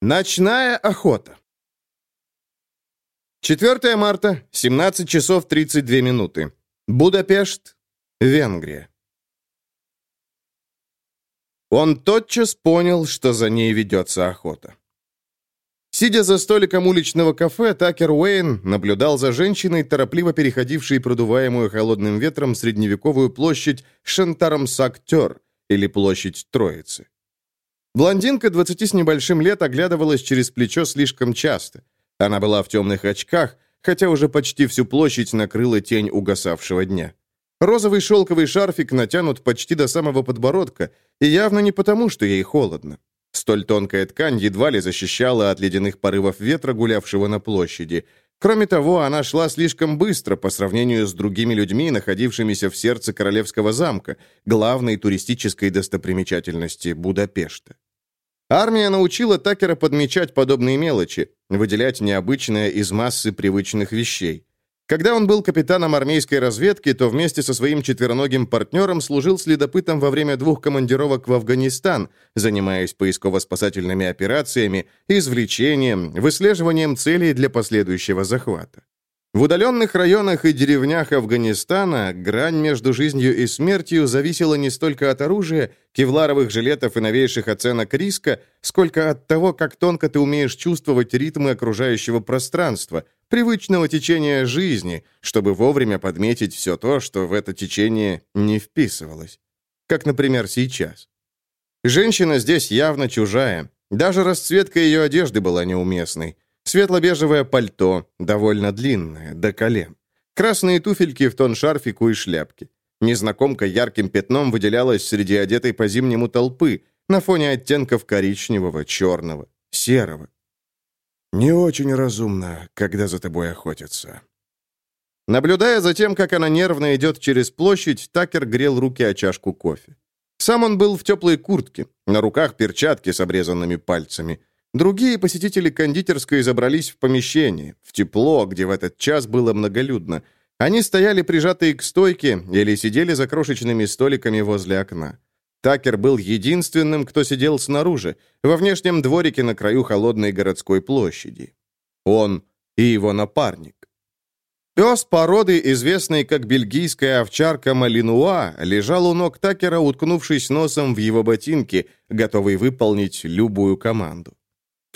Ночная охота. 4 марта, 17 часов 32 минуты. Будапешт, Венгрия. Он тотчас понял, что за ней ведется охота. Сидя за столиком уличного кафе, Такер Уэйн наблюдал за женщиной, торопливо переходившей продуваемую холодным ветром средневековую площадь Шантарамсактер, или площадь Троицы. Блондинка, 20 с небольшим лет, оглядывалась через плечо слишком часто. Она была в темных очках, хотя уже почти всю площадь накрыла тень угасавшего дня. Розовый шелковый шарфик натянут почти до самого подбородка, и явно не потому, что ей холодно. Столь тонкая ткань едва ли защищала от ледяных порывов ветра, гулявшего на площади. Кроме того, она шла слишком быстро по сравнению с другими людьми, находившимися в сердце Королевского замка, главной туристической достопримечательности Будапешта. Армия научила Такера подмечать подобные мелочи, выделять необычное из массы привычных вещей. Когда он был капитаном армейской разведки, то вместе со своим четвероногим партнером служил следопытом во время двух командировок в Афганистан, занимаясь поисково-спасательными операциями, извлечением, выслеживанием целей для последующего захвата. В удаленных районах и деревнях Афганистана грань между жизнью и смертью зависела не столько от оружия, кевларовых жилетов и новейших оценок риска, сколько от того, как тонко ты умеешь чувствовать ритмы окружающего пространства, привычного течения жизни, чтобы вовремя подметить все то, что в это течение не вписывалось. Как, например, сейчас. Женщина здесь явно чужая. Даже расцветка ее одежды была неуместной. Светло-бежевое пальто, довольно длинное, до колен. Красные туфельки в тон шарфику и шляпки. Незнакомка ярким пятном выделялась среди одетой по-зимнему толпы, на фоне оттенков коричневого, черного, серого. «Не очень разумно, когда за тобой охотятся». Наблюдая за тем, как она нервно идет через площадь, Такер грел руки о чашку кофе. Сам он был в теплой куртке, на руках перчатки с обрезанными пальцами. Другие посетители кондитерской забрались в помещение, в тепло, где в этот час было многолюдно. Они стояли прижатые к стойке или сидели за крошечными столиками возле окна. Такер был единственным, кто сидел снаружи, во внешнем дворике на краю холодной городской площади. Он и его напарник. Пес породы, известный как бельгийская овчарка Малинуа, лежал у ног Такера, уткнувшись носом в его ботинки, готовый выполнить любую команду.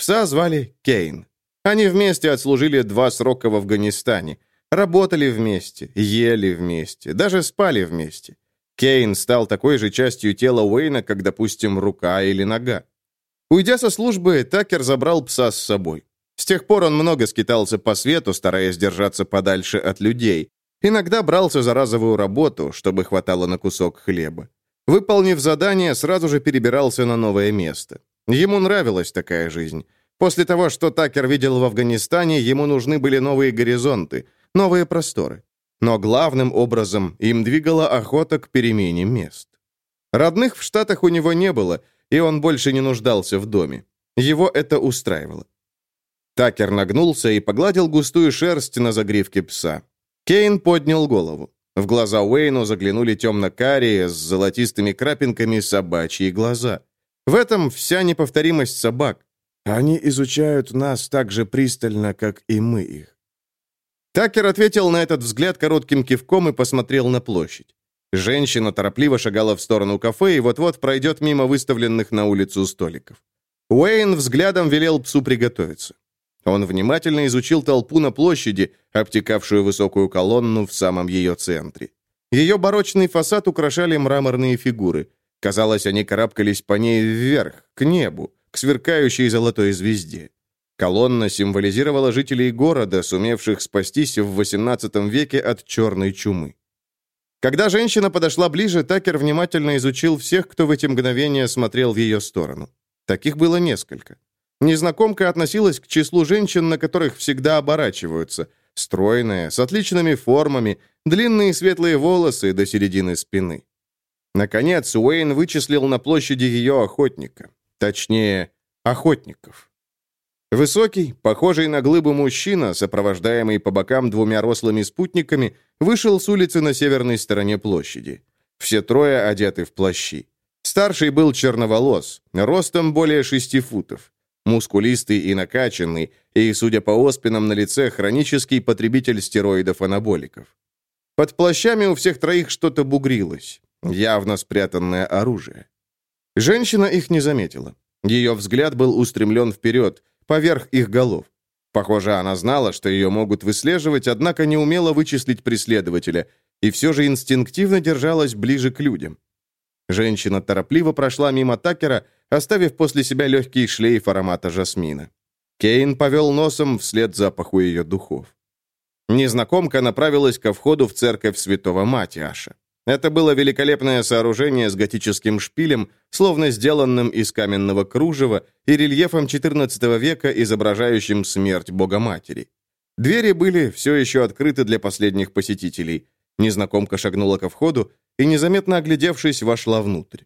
Пса звали Кейн. Они вместе отслужили два срока в Афганистане. Работали вместе, ели вместе, даже спали вместе. Кейн стал такой же частью тела Уэйна, как, допустим, рука или нога. Уйдя со службы, Такер забрал пса с собой. С тех пор он много скитался по свету, стараясь держаться подальше от людей. Иногда брался за разовую работу, чтобы хватало на кусок хлеба. Выполнив задание, сразу же перебирался на новое место. Ему нравилась такая жизнь. После того, что Такер видел в Афганистане, ему нужны были новые горизонты, новые просторы. Но главным образом им двигала охота к перемене мест. Родных в Штатах у него не было, и он больше не нуждался в доме. Его это устраивало. Такер нагнулся и погладил густую шерсть на загривке пса. Кейн поднял голову. В глаза Уэйну заглянули темно-карие с золотистыми крапинками собачьи глаза. В этом вся неповторимость собак. Они изучают нас так же пристально, как и мы их. Такер ответил на этот взгляд коротким кивком и посмотрел на площадь. Женщина торопливо шагала в сторону кафе и вот-вот пройдет мимо выставленных на улицу столиков. Уэйн взглядом велел псу приготовиться. Он внимательно изучил толпу на площади, обтекавшую высокую колонну в самом ее центре. Ее барочный фасад украшали мраморные фигуры. Казалось, они карабкались по ней вверх, к небу, к сверкающей золотой звезде. Колонна символизировала жителей города, сумевших спастись в XVIII веке от черной чумы. Когда женщина подошла ближе, Такер внимательно изучил всех, кто в эти мгновения смотрел в ее сторону. Таких было несколько. Незнакомка относилась к числу женщин, на которых всегда оборачиваются. Стройная, с отличными формами, длинные светлые волосы до середины спины. Наконец, Уэйн вычислил на площади ее охотника. Точнее, охотников. Высокий, похожий на глыбу мужчина, сопровождаемый по бокам двумя рослыми спутниками, вышел с улицы на северной стороне площади. Все трое одеты в плащи. Старший был черноволос, ростом более шести футов. мускулистый и накачанный, и, судя по оспинам на лице, хронический потребитель стероидов-анаболиков. Под плащами у всех троих что-то бугрилось, явно спрятанное оружие. Женщина их не заметила. Ее взгляд был устремлен вперед, поверх их голов. Похоже, она знала, что ее могут выслеживать, однако не умела вычислить преследователя, и все же инстинктивно держалась ближе к людям. Женщина торопливо прошла мимо Такера, оставив после себя легкий шлейф аромата жасмина. Кейн повел носом вслед запаху ее духов. Незнакомка направилась ко входу в церковь святого Матиаша. Это было великолепное сооружение с готическим шпилем, словно сделанным из каменного кружева и рельефом XIV века, изображающим смерть Богоматери. Двери были все еще открыты для последних посетителей. Незнакомка шагнула ко входу и, незаметно оглядевшись, вошла внутрь.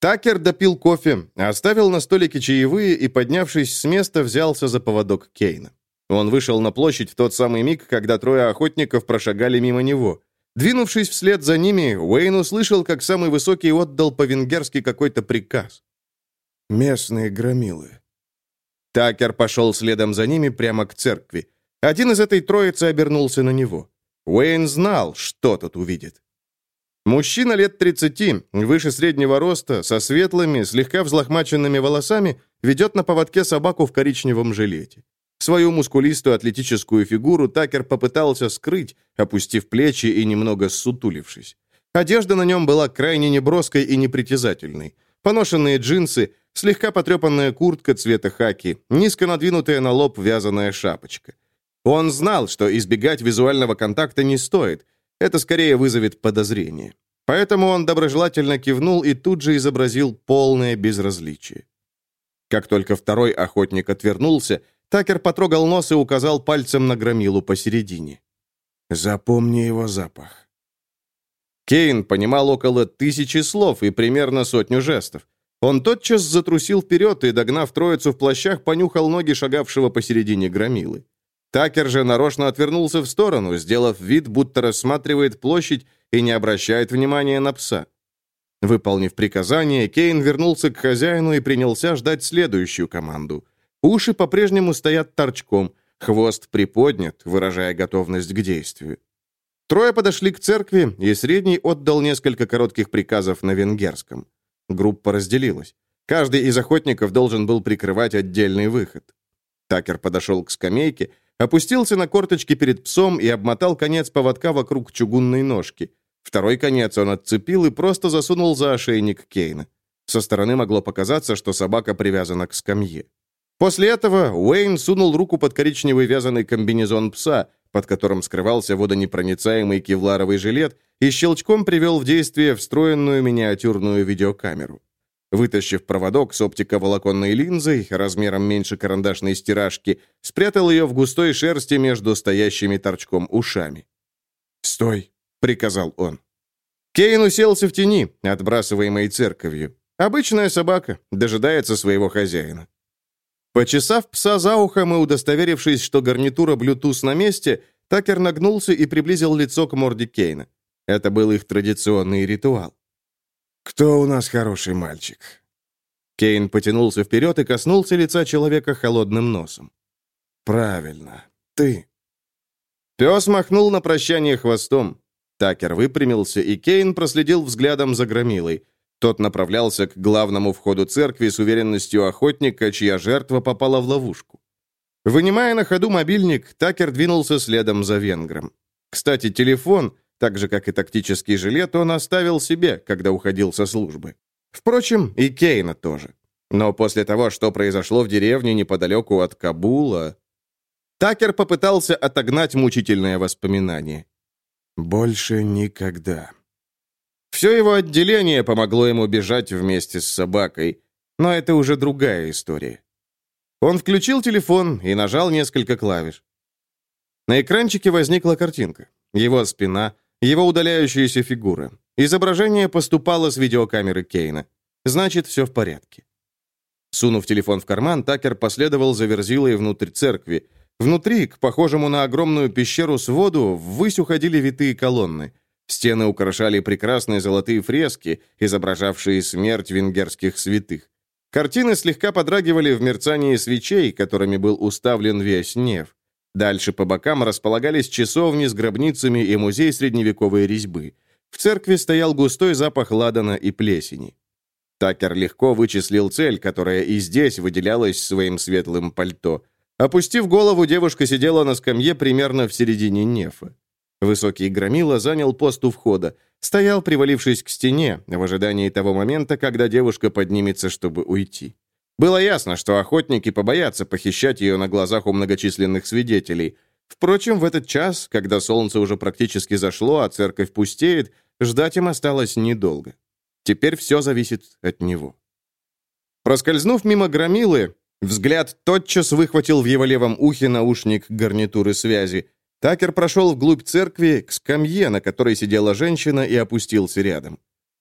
Такер допил кофе, оставил на столике чаевые и, поднявшись с места, взялся за поводок Кейна. Он вышел на площадь в тот самый миг, когда трое охотников прошагали мимо него. Двинувшись вслед за ними, Уэйн услышал, как самый высокий отдал по-венгерски какой-то приказ. «Местные громилы». Такер пошел следом за ними прямо к церкви. Один из этой троицы обернулся на него. Уэйн знал, что тот увидит. Мужчина лет 30, выше среднего роста, со светлыми, слегка взлохмаченными волосами, ведет на поводке собаку в коричневом жилете. Свою мускулистую атлетическую фигуру Такер попытался скрыть, опустив плечи и немного ссутулившись. Одежда на нем была крайне неброской и непритязательной. Поношенные джинсы, слегка потрепанная куртка цвета хаки, низко надвинутая на лоб вязаная шапочка. Он знал, что избегать визуального контакта не стоит. Это скорее вызовет подозрение. Поэтому он доброжелательно кивнул и тут же изобразил полное безразличие. Как только второй охотник отвернулся, Такер потрогал нос и указал пальцем на громилу посередине. «Запомни его запах». Кейн понимал около тысячи слов и примерно сотню жестов. Он тотчас затрусил вперед и, догнав троицу в плащах, понюхал ноги шагавшего посередине громилы. Такер же нарочно отвернулся в сторону, сделав вид, будто рассматривает площадь и не обращает внимания на пса. Выполнив приказание, Кейн вернулся к хозяину и принялся ждать следующую команду. Уши по-прежнему стоят торчком, хвост приподнят, выражая готовность к действию. Трое подошли к церкви, и средний отдал несколько коротких приказов на венгерском. Группа разделилась. Каждый из охотников должен был прикрывать отдельный выход. Такер подошел к скамейке, опустился на корточки перед псом и обмотал конец поводка вокруг чугунной ножки. Второй конец он отцепил и просто засунул за ошейник Кейна. Со стороны могло показаться, что собака привязана к скамье. После этого Уэйн сунул руку под коричневый вязаный комбинезон пса, под которым скрывался водонепроницаемый кевларовый жилет, и щелчком привел в действие встроенную миниатюрную видеокамеру. Вытащив проводок с оптиковолоконной линзой, размером меньше карандашной стиражки, спрятал ее в густой шерсти между стоящими торчком ушами. «Стой!» — приказал он. Кейн уселся в тени, отбрасываемой церковью. Обычная собака, дожидается своего хозяина. Почесав пса за ухом и удостоверившись, что гарнитура Bluetooth на месте, Такер нагнулся и приблизил лицо к морде Кейна. Это был их традиционный ритуал. «Кто у нас хороший мальчик?» Кейн потянулся вперед и коснулся лица человека холодным носом. «Правильно. Ты». Пес махнул на прощание хвостом. Такер выпрямился, и Кейн проследил взглядом за громилой. Тот направлялся к главному входу церкви с уверенностью охотника, чья жертва попала в ловушку. Вынимая на ходу мобильник, Такер двинулся следом за венгром. Кстати, телефон, так же, как и тактический жилет, он оставил себе, когда уходил со службы. Впрочем, и Кейна тоже. Но после того, что произошло в деревне неподалеку от Кабула... Такер попытался отогнать мучительное воспоминание. «Больше никогда», все его отделение помогло ему бежать вместе с собакой, но это уже другая история. Он включил телефон и нажал несколько клавиш. На экранчике возникла картинка. Его спина, его удаляющаяся фигура. Изображение поступало с видеокамеры Кейна. Значит, все в порядке. Сунув телефон в карман, Такер последовал за верзилой внутрь церкви. Внутри, к похожему на огромную пещеру с воду, ввысь уходили витые колонны — Стены украшали прекрасные золотые фрески, изображавшие смерть венгерских святых. Картины слегка подрагивали в мерцании свечей, которыми был уставлен весь неф. Дальше по бокам располагались часовни с гробницами и музей средневековой резьбы. В церкви стоял густой запах ладана и плесени. Такер легко вычислил цель, которая и здесь выделялась своим светлым пальто. Опустив голову, девушка сидела на скамье примерно в середине нефа. Высокий громила занял пост у входа, стоял, привалившись к стене, в ожидании того момента, когда девушка поднимется, чтобы уйти. Было ясно, что охотники побоятся похищать ее на глазах у многочисленных свидетелей. Впрочем, в этот час, когда солнце уже практически зашло, а церковь пустеет, ждать им осталось недолго. Теперь все зависит от него. Проскользнув мимо громилы, взгляд тотчас выхватил в его левом ухе наушник гарнитуры связи. Такер прошел вглубь церкви к скамье, на которой сидела женщина, и опустился рядом.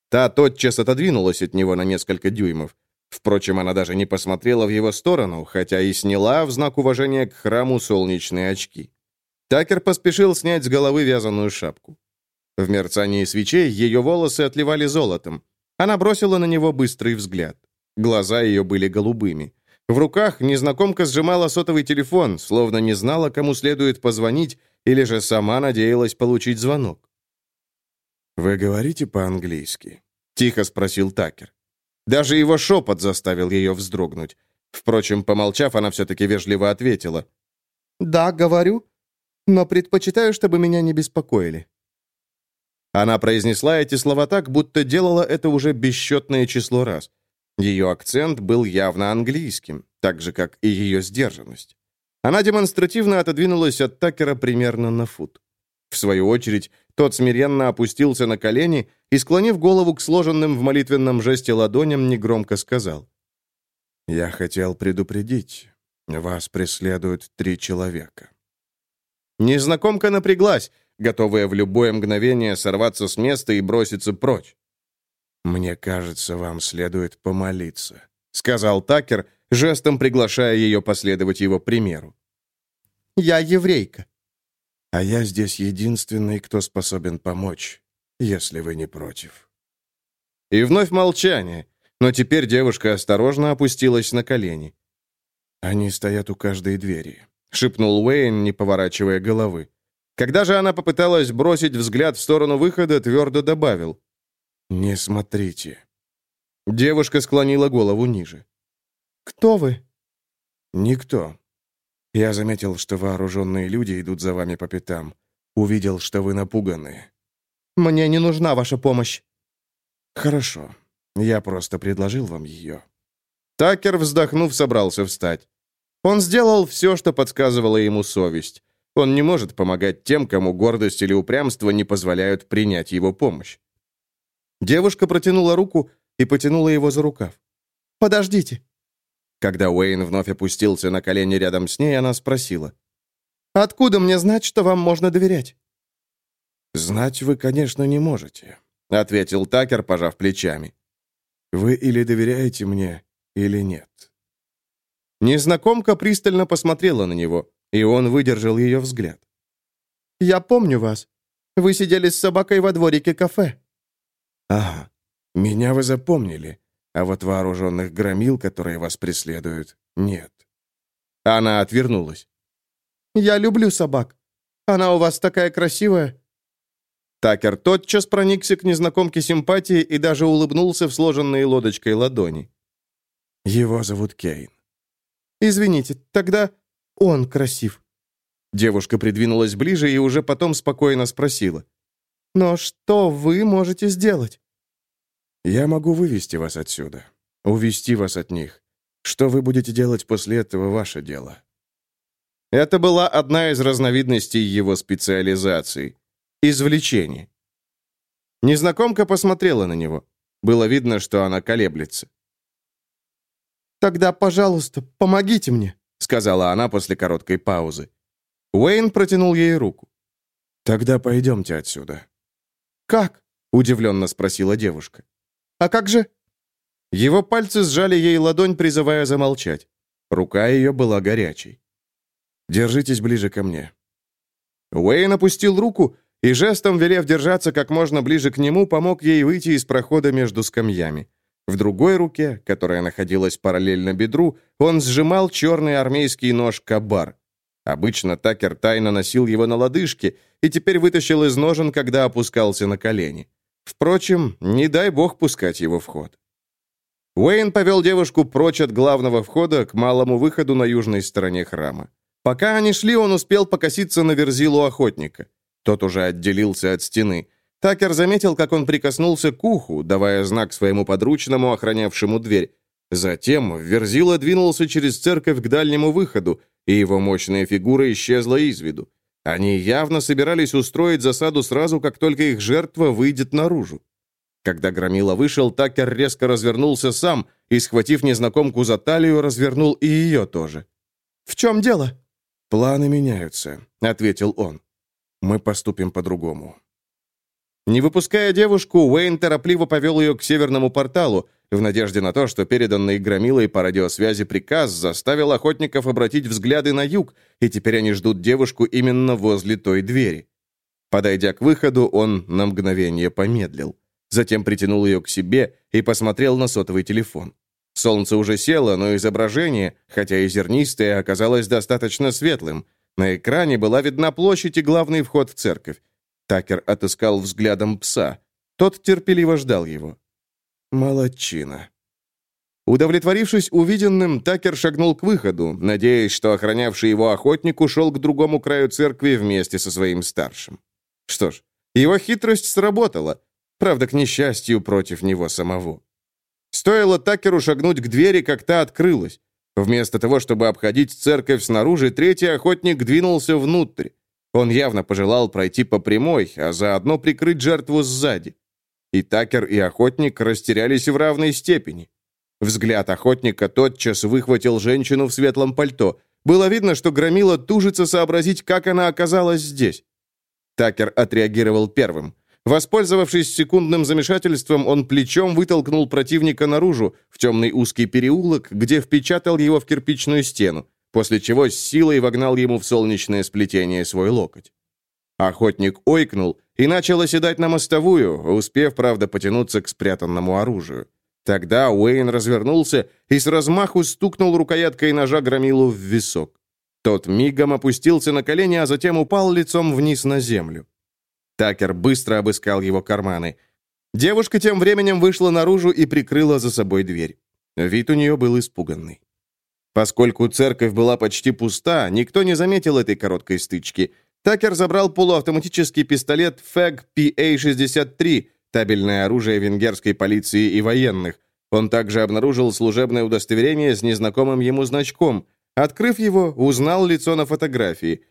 Та тотчас отодвинулась от него на несколько дюймов. Впрочем, она даже не посмотрела в его сторону, хотя и сняла в знак уважения к храму солнечные очки. Такер поспешил снять с головы вязаную шапку. В мерцании свечей ее волосы отливали золотом. Она бросила на него быстрый взгляд. Глаза ее были голубыми. В руках незнакомка сжимала сотовый телефон, словно не знала, кому следует позвонить, или же сама надеялась получить звонок. «Вы говорите по-английски?» — тихо спросил Такер. Даже его шепот заставил ее вздрогнуть. Впрочем, помолчав, она все-таки вежливо ответила. «Да, говорю, но предпочитаю, чтобы меня не беспокоили». Она произнесла эти слова так, будто делала это уже бесчетное число раз. Ее акцент был явно английским, так же, как и ее сдержанность. Она демонстративно отодвинулась от Такера примерно на фут. В свою очередь, тот смиренно опустился на колени и, склонив голову к сложенным в молитвенном жесте ладоням, негромко сказал. «Я хотел предупредить. Вас преследуют три человека». Незнакомка напряглась, готовая в любое мгновение сорваться с места и броситься прочь. «Мне кажется, вам следует помолиться», — сказал Такер, жестом приглашая ее последовать его примеру. «Я еврейка». «А я здесь единственный, кто способен помочь, если вы не против». И вновь молчание, но теперь девушка осторожно опустилась на колени. «Они стоят у каждой двери», — шепнул Уэйн, не поворачивая головы. Когда же она попыталась бросить взгляд в сторону выхода, твердо добавил. «Не смотрите». Девушка склонила голову ниже. «Кто вы?» «Никто. Я заметил, что вооруженные люди идут за вами по пятам. Увидел, что вы напуганы». «Мне не нужна ваша помощь». «Хорошо. Я просто предложил вам ее». Такер, вздохнув, собрался встать. Он сделал все, что подсказывала ему совесть. Он не может помогать тем, кому гордость или упрямство не позволяют принять его помощь. Девушка протянула руку и потянула его за рукав. «Подождите». Когда Уэйн вновь опустился на колени рядом с ней, она спросила. «Откуда мне знать, что вам можно доверять?» «Знать вы, конечно, не можете», — ответил Такер, пожав плечами. «Вы или доверяете мне, или нет». Незнакомка пристально посмотрела на него, и он выдержал ее взгляд. «Я помню вас. Вы сидели с собакой во дворике кафе». «Ага, меня вы запомнили, а вот вооруженных громил, которые вас преследуют, нет». Она отвернулась. «Я люблю собак. Она у вас такая красивая». Такер тотчас проникся к незнакомке симпатии и даже улыбнулся в сложенные лодочкой ладони. «Его зовут Кейн». «Извините, тогда он красив». Девушка придвинулась ближе и уже потом спокойно спросила. «Но что вы можете сделать?» «Я могу вывести вас отсюда, увести вас от них. Что вы будете делать после этого, ваше дело». Это была одна из разновидностей его специализации — извлечение. Незнакомка посмотрела на него. Было видно, что она колеблется. «Тогда, пожалуйста, помогите мне», — сказала она после короткой паузы. Уэйн протянул ей руку. «Тогда пойдемте отсюда». «Как?» — удивленно спросила девушка. «А как же?» Его пальцы сжали ей ладонь, призывая замолчать. Рука ее была горячей. «Держитесь ближе ко мне». Уэйн опустил руку и, жестом велев держаться как можно ближе к нему, помог ей выйти из прохода между скамьями. В другой руке, которая находилась параллельно бедру, он сжимал черный армейский нож кабар. Обычно Такер тайно носил его на лодыжке и теперь вытащил из ножен, когда опускался на колени. Впрочем, не дай бог пускать его в ход. Уэйн повел девушку прочь от главного входа к малому выходу на южной стороне храма. Пока они шли, он успел покоситься на верзилу охотника. Тот уже отделился от стены. Такер заметил, как он прикоснулся к уху, давая знак своему подручному, охранявшему дверь. Затем Верзила двинулся через церковь к дальнему выходу, и его мощная фигура исчезла из виду. Они явно собирались устроить засаду сразу, как только их жертва выйдет наружу. Когда Громила вышел, Такер резко развернулся сам и, схватив незнакомку за талию, развернул и ее тоже. «В чем дело?» «Планы меняются», — ответил он. «Мы поступим по-другому». Не выпуская девушку, Уэйн торопливо повел ее к северному порталу, в надежде на то, что переданный Громилой по радиосвязи приказ заставил охотников обратить взгляды на юг, и теперь они ждут девушку именно возле той двери. Подойдя к выходу, он на мгновение помедлил. Затем притянул ее к себе и посмотрел на сотовый телефон. Солнце уже село, но изображение, хотя и зернистое, оказалось достаточно светлым. На экране была видна площадь и главный вход в церковь. Такер отыскал взглядом пса. Тот терпеливо ждал его. Молодчина. Удовлетворившись увиденным, Такер шагнул к выходу, надеясь, что охранявший его охотник ушел к другому краю церкви вместе со своим старшим. Что ж, его хитрость сработала, правда, к несчастью, против него самого. Стоило Такеру шагнуть к двери, как та открылась. Вместо того, чтобы обходить церковь снаружи, третий охотник двинулся внутрь. Он явно пожелал пройти по прямой, а заодно прикрыть жертву сзади. И Такер, и охотник растерялись в равной степени. Взгляд охотника тотчас выхватил женщину в светлом пальто. Было видно, что Громила тужится сообразить, как она оказалась здесь. Такер отреагировал первым. Воспользовавшись секундным замешательством, он плечом вытолкнул противника наружу, в темный узкий переулок, где впечатал его в кирпичную стену после чего с силой вогнал ему в солнечное сплетение свой локоть. Охотник ойкнул и начал оседать на мостовую, успев, правда, потянуться к спрятанному оружию. Тогда Уэйн развернулся и с размаху стукнул рукояткой ножа громилу в висок. Тот мигом опустился на колени, а затем упал лицом вниз на землю. Такер быстро обыскал его карманы. Девушка тем временем вышла наружу и прикрыла за собой дверь. Вид у нее был испуганный. Поскольку церковь была почти пуста, никто не заметил этой короткой стычки. Такер забрал полуавтоматический пистолет FEG PA-63, табельное оружие венгерской полиции и военных. Он также обнаружил служебное удостоверение с незнакомым ему значком. Открыв его, узнал лицо на фотографии.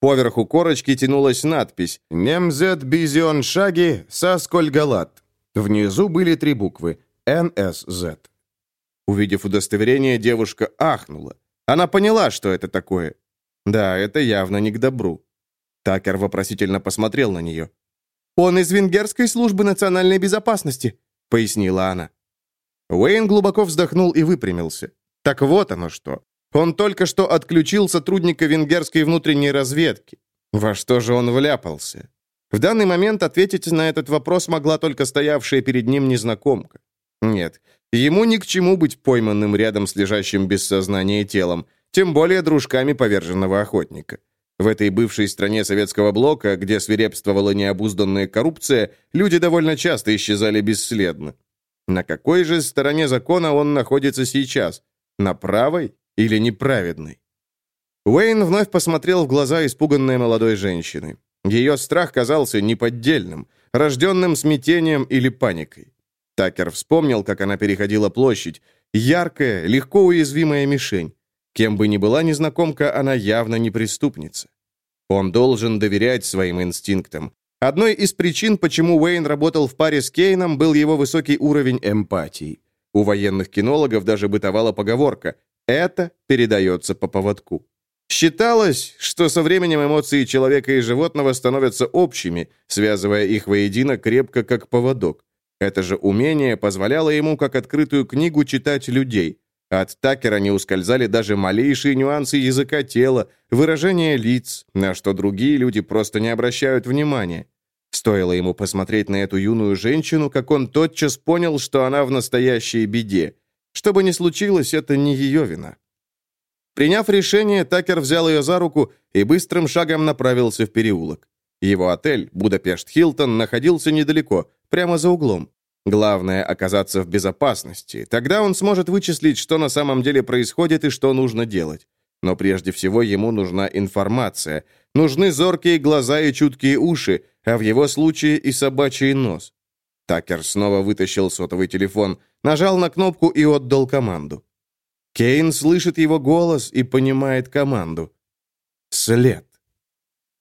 Поверху корочки тянулась надпись «Немзет Бизион Шаги Сасколь Галат». Внизу были три буквы «НСЗ». Увидев удостоверение, девушка ахнула. Она поняла, что это такое. Да, это явно не к добру. Такер вопросительно посмотрел на нее. «Он из Венгерской службы национальной безопасности», — пояснила она. Уэйн глубоко вздохнул и выпрямился. Так вот оно что. Он только что отключил сотрудника венгерской внутренней разведки. Во что же он вляпался? В данный момент ответить на этот вопрос могла только стоявшая перед ним незнакомка. Нет, ему ни к чему быть пойманным рядом с лежащим без сознания телом, тем более дружками поверженного охотника. В этой бывшей стране советского блока, где свирепствовала необузданная коррупция, люди довольно часто исчезали бесследно. На какой же стороне закона он находится сейчас? На правой или неправедной? Уэйн вновь посмотрел в глаза испуганной молодой женщины. Ее страх казался неподдельным, рожденным смятением или паникой. Такер вспомнил, как она переходила площадь. Яркая, легко уязвимая мишень. Кем бы ни была незнакомка, она явно не преступница. Он должен доверять своим инстинктам. Одной из причин, почему Уэйн работал в паре с Кейном, был его высокий уровень эмпатии. У военных кинологов даже бытовала поговорка «это передается по поводку». Считалось, что со временем эмоции человека и животного становятся общими, связывая их воедино крепко, как поводок. Это же умение позволяло ему, как открытую книгу, читать людей. От Такера не ускользали даже малейшие нюансы языка тела, выражения лиц, на что другие люди просто не обращают внимания. Стоило ему посмотреть на эту юную женщину, как он тотчас понял, что она в настоящей беде. Что бы ни случилось, это не ее вина. Приняв решение, Такер взял ее за руку и быстрым шагом направился в переулок. Его отель, Будапешт-Хилтон, находился недалеко, прямо за углом. Главное — оказаться в безопасности. Тогда он сможет вычислить, что на самом деле происходит и что нужно делать. Но прежде всего ему нужна информация. Нужны зоркие глаза и чуткие уши, а в его случае и собачий нос. Такер снова вытащил сотовый телефон, нажал на кнопку и отдал команду. Кейн слышит его голос и понимает команду. След.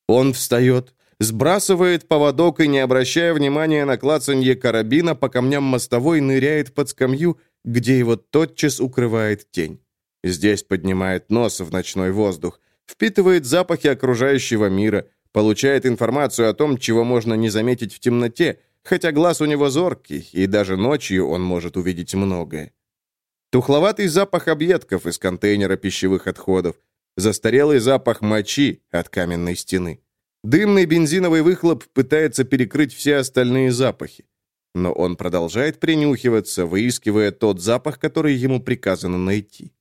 Он встает, сбрасывает поводок и, не обращая внимания на клацанье карабина, по камням мостовой ныряет под скамью, где его тотчас укрывает тень. Здесь поднимает нос в ночной воздух, впитывает запахи окружающего мира, получает информацию о том, чего можно не заметить в темноте, хотя глаз у него зоркий, и даже ночью он может увидеть многое. Тухловатый запах объедков из контейнера пищевых отходов, застарелый запах мочи от каменной стены. Дымный бензиновый выхлоп пытается перекрыть все остальные запахи. Но он продолжает принюхиваться, выискивая тот запах, который ему приказано найти.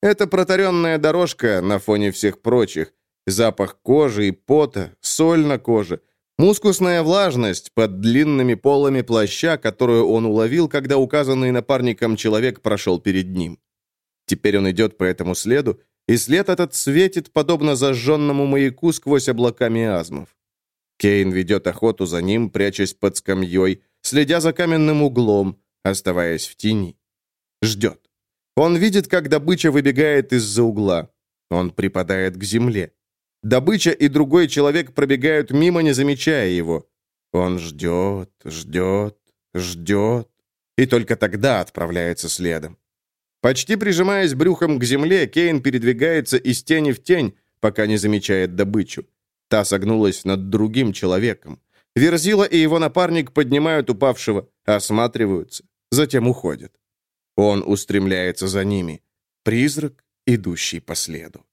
Это протаренная дорожка на фоне всех прочих. Запах кожи и пота, соль на коже — Мускусная влажность под длинными полами плаща, которую он уловил, когда указанный напарником человек прошел перед ним. Теперь он идет по этому следу, и след этот светит, подобно зажженному маяку сквозь облака миазмов. Кейн ведет охоту за ним, прячась под скамьей, следя за каменным углом, оставаясь в тени. Ждет. Он видит, как добыча выбегает из-за угла. Он припадает к земле. Добыча и другой человек пробегают мимо, не замечая его. Он ждет, ждет, ждет, и только тогда отправляется следом. Почти прижимаясь брюхом к земле, Кейн передвигается из тени в тень, пока не замечает добычу. Та согнулась над другим человеком. Верзила и его напарник поднимают упавшего, осматриваются, затем уходят. Он устремляется за ними. Призрак, идущий по следу.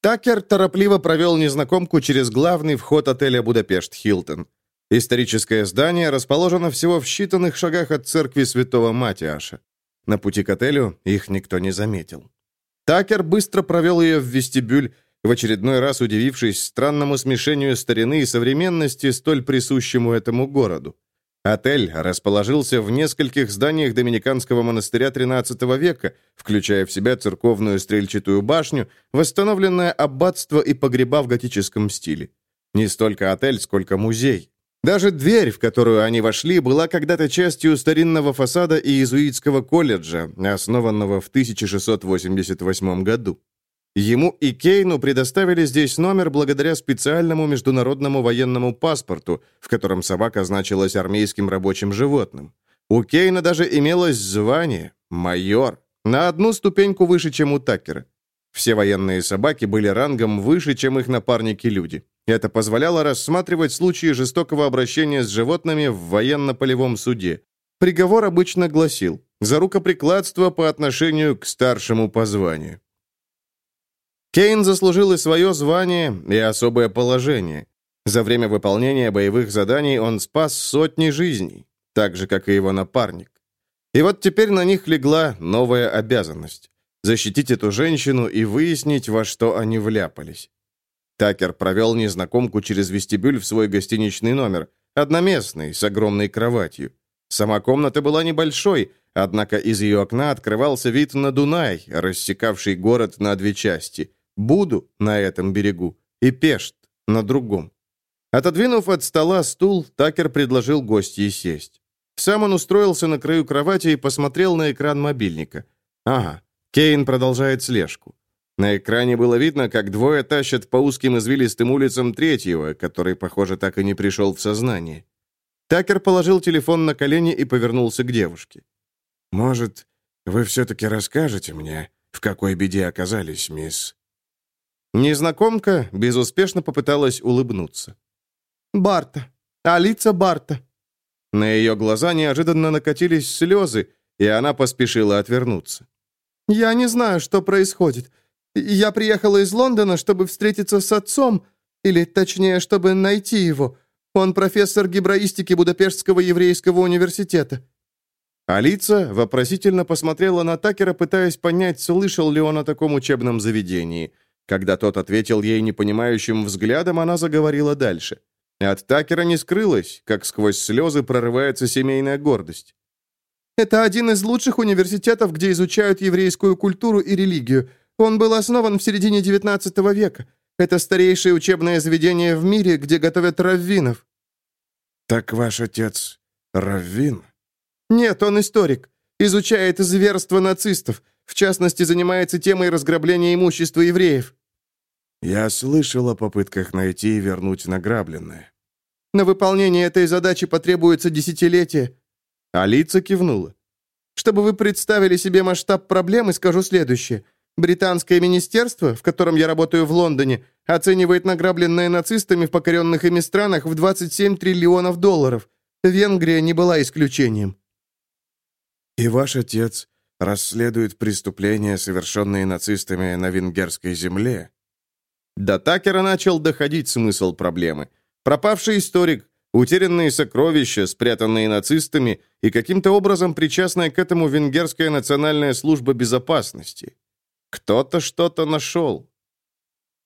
Такер торопливо провел незнакомку через главный вход отеля «Будапешт-Хилтон». Историческое здание расположено всего в считанных шагах от церкви святого Матиаша. На пути к отелю их никто не заметил. Такер быстро провел ее в вестибюль, в очередной раз удивившись странному смешению старины и современности, столь присущему этому городу. Отель расположился в нескольких зданиях доминиканского монастыря XIII века, включая в себя церковную стрельчатую башню, восстановленное аббатство и погреба в готическом стиле. Не столько отель, сколько музей. Даже дверь, в которую они вошли, была когда-то частью старинного фасада иезуитского колледжа, основанного в 1688 году. Ему и Кейну предоставили здесь номер благодаря специальному международному военному паспорту, в котором собака значилась армейским рабочим животным. У Кейна даже имелось звание «майор», на одну ступеньку выше, чем у Такера. Все военные собаки были рангом выше, чем их напарники-люди. Это позволяло рассматривать случаи жестокого обращения с животными в военно-полевом суде. Приговор обычно гласил «за рукоприкладство по отношению к старшему по званию». Кейн заслужил и свое звание, и особое положение. За время выполнения боевых заданий он спас сотни жизней, так же, как и его напарник. И вот теперь на них легла новая обязанность – защитить эту женщину и выяснить, во что они вляпались. Такер провел незнакомку через вестибюль в свой гостиничный номер, одноместный, с огромной кроватью. Сама комната была небольшой, однако из ее окна открывался вид на Дунай, рассекавший город на две части – Буду на этом берегу и Пешт на другом. Отодвинув от стола стул, Такер предложил гостье сесть. Сам он устроился на краю кровати и посмотрел на экран мобильника. Ага, Кейн продолжает слежку. На экране было видно, как двое тащат по узким извилистым улицам третьего, который, похоже, так и не пришел в сознание. Такер положил телефон на колени и повернулся к девушке. «Может, вы все-таки расскажете мне, в какой беде оказались, мисс?» Незнакомка безуспешно попыталась улыбнуться. «Барта! Алица Барта!» На ее глаза неожиданно накатились слезы, и она поспешила отвернуться. «Я не знаю, что происходит. Я приехала из Лондона, чтобы встретиться с отцом, или, точнее, чтобы найти его. Он профессор гибраистики Будапештского еврейского университета». Алица вопросительно посмотрела на Такера, пытаясь понять, слышал ли он о таком учебном заведении. Когда тот ответил ей непонимающим взглядом, она заговорила дальше. От Такера не скрылось, как сквозь слезы прорывается семейная гордость. «Это один из лучших университетов, где изучают еврейскую культуру и религию. Он был основан в середине XIX века. Это старейшее учебное заведение в мире, где готовят раввинов». «Так ваш отец раввин?» «Нет, он историк. Изучает зверство нацистов. В частности, занимается темой разграбления имущества евреев». «Я слышал о попытках найти и вернуть награбленное». «На выполнение этой задачи потребуется десятилетие». Алица кивнула. «Чтобы вы представили себе масштаб проблемы, скажу следующее. Британское министерство, в котором я работаю в Лондоне, оценивает награбленное нацистами в покоренных ими странах в 27 триллионов долларов. Венгрия не была исключением. И ваш отец расследует преступления, совершенные нацистами на венгерской земле?» До Такера начал доходить смысл проблемы. Пропавший историк, утерянные сокровища, спрятанные нацистами, и каким-то образом причастная к этому Венгерская национальная служба безопасности. Кто-то что-то нашел.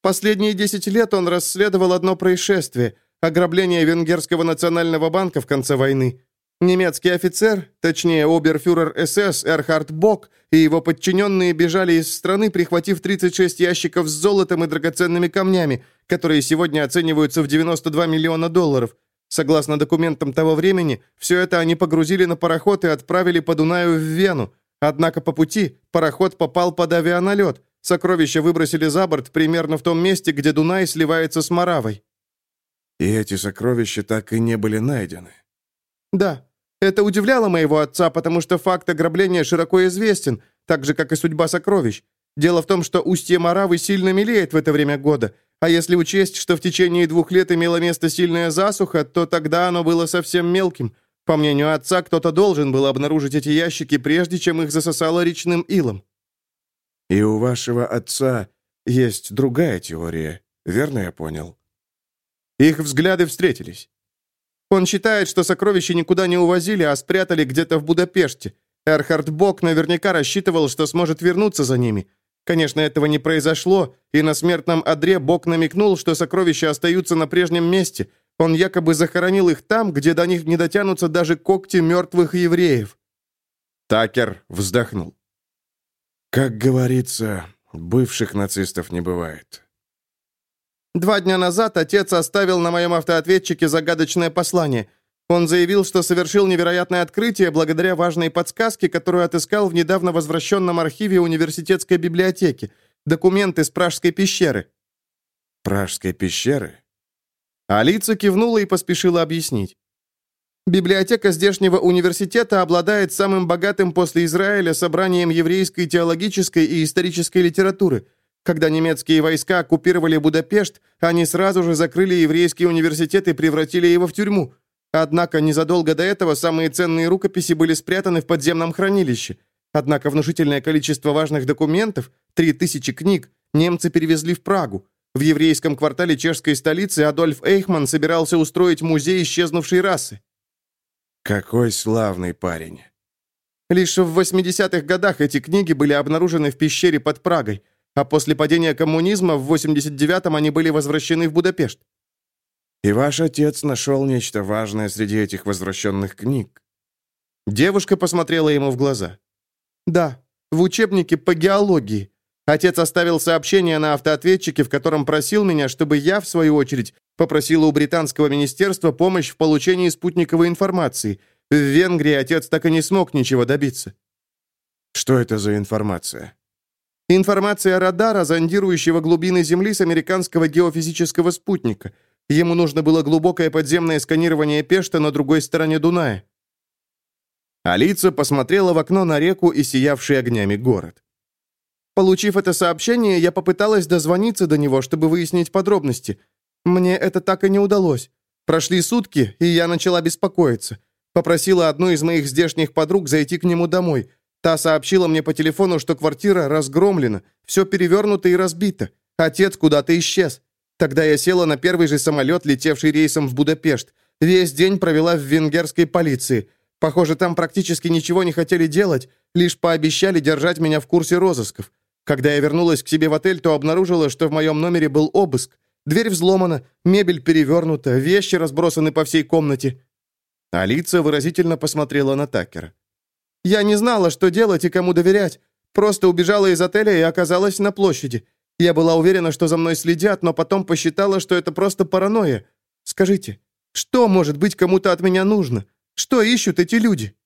Последние 10 лет он расследовал одно происшествие – ограбление Венгерского национального банка в конце войны. Немецкий офицер, точнее оберфюрер СС Эрхард Бок и его подчиненные бежали из страны, прихватив 36 ящиков с золотом и драгоценными камнями, которые сегодня оцениваются в 92 миллиона долларов. Согласно документам того времени, все это они погрузили на пароход и отправили по Дунаю в Вену. Однако по пути пароход попал под авианалет. Сокровища выбросили за борт примерно в том месте, где Дунай сливается с Моравой. И эти сокровища так и не были найдены. Да, это удивляло моего отца, потому что факт ограбления широко известен, так же, как и судьба сокровищ. Дело в том, что устье Моравы сильно мелеет в это время года, а если учесть, что в течение двух лет имела место сильная засуха, то тогда оно было совсем мелким. По мнению отца, кто-то должен был обнаружить эти ящики, прежде чем их засосало речным илом. «И у вашего отца есть другая теория, верно я понял?» Их взгляды встретились. Он считает, что сокровища никуда не увозили, а спрятали где-то в Будапеште. Эрхард Бок наверняка рассчитывал, что сможет вернуться за ними. Конечно, этого не произошло, и на смертном одре Бог намекнул, что сокровища остаются на прежнем месте. Он якобы захоронил их там, где до них не дотянутся даже когти мертвых евреев. Такер вздохнул. «Как говорится, бывших нацистов не бывает. Два дня назад отец оставил на моем автоответчике загадочное послание. Он заявил, что совершил невероятное открытие благодаря важной подсказке, которую отыскал в недавно возвращенном архиве университетской библиотеки. Документы с Пражской пещеры. Пражской пещеры? Алица кивнула и поспешила объяснить. Библиотека здешнего университета обладает самым богатым после Израиля собранием еврейской теологической и исторической литературы – когда немецкие войска оккупировали Будапешт, они сразу же закрыли еврейский университет и превратили его в тюрьму. Однако незадолго до этого самые ценные рукописи были спрятаны в подземном хранилище. Однако внушительное количество важных документов, 3000 книг, немцы перевезли в Прагу. В еврейском квартале чешской столицы Адольф Эйхман собирался устроить музей исчезнувшей расы. Какой славный парень. Лишь в 80-х годах эти книги были обнаружены в пещере под Прагой а после падения коммунизма в 89-м они были возвращены в Будапешт. И ваш отец нашел нечто важное среди этих возвращенных книг. Девушка посмотрела ему в глаза. Да, в учебнике по геологии. Отец оставил сообщение на автоответчике, в котором просил меня, чтобы я, в свою очередь, попросила у британского министерства помощь в получении спутниковой информации. В Венгрии отец так и не смог ничего добиться. Что это за информация? Информация радара, зондирующего глубины Земли с американского геофизического спутника. Ему нужно было глубокое подземное сканирование Пешта на другой стороне Дуная. Алица посмотрела в окно на реку и сиявший огнями город. Получив это сообщение, я попыталась дозвониться до него, чтобы выяснить подробности. Мне это так и не удалось. Прошли сутки, и я начала беспокоиться. Попросила одну из моих здешних подруг зайти к нему домой – Та сообщила мне по телефону, что квартира разгромлена, все перевернуто и разбито. Отец куда-то исчез. Тогда я села на первый же самолет, летевший рейсом в Будапешт. Весь день провела в венгерской полиции. Похоже, там практически ничего не хотели делать, лишь пообещали держать меня в курсе розысков. Когда я вернулась к себе в отель, то обнаружила, что в моем номере был обыск. Дверь взломана, мебель перевернута, вещи разбросаны по всей комнате». Алица выразительно посмотрела на Такера. «Я не знала, что делать и кому доверять. Просто убежала из отеля и оказалась на площади. Я была уверена, что за мной следят, но потом посчитала, что это просто паранойя. Скажите, что, может быть, кому-то от меня нужно? Что ищут эти люди?»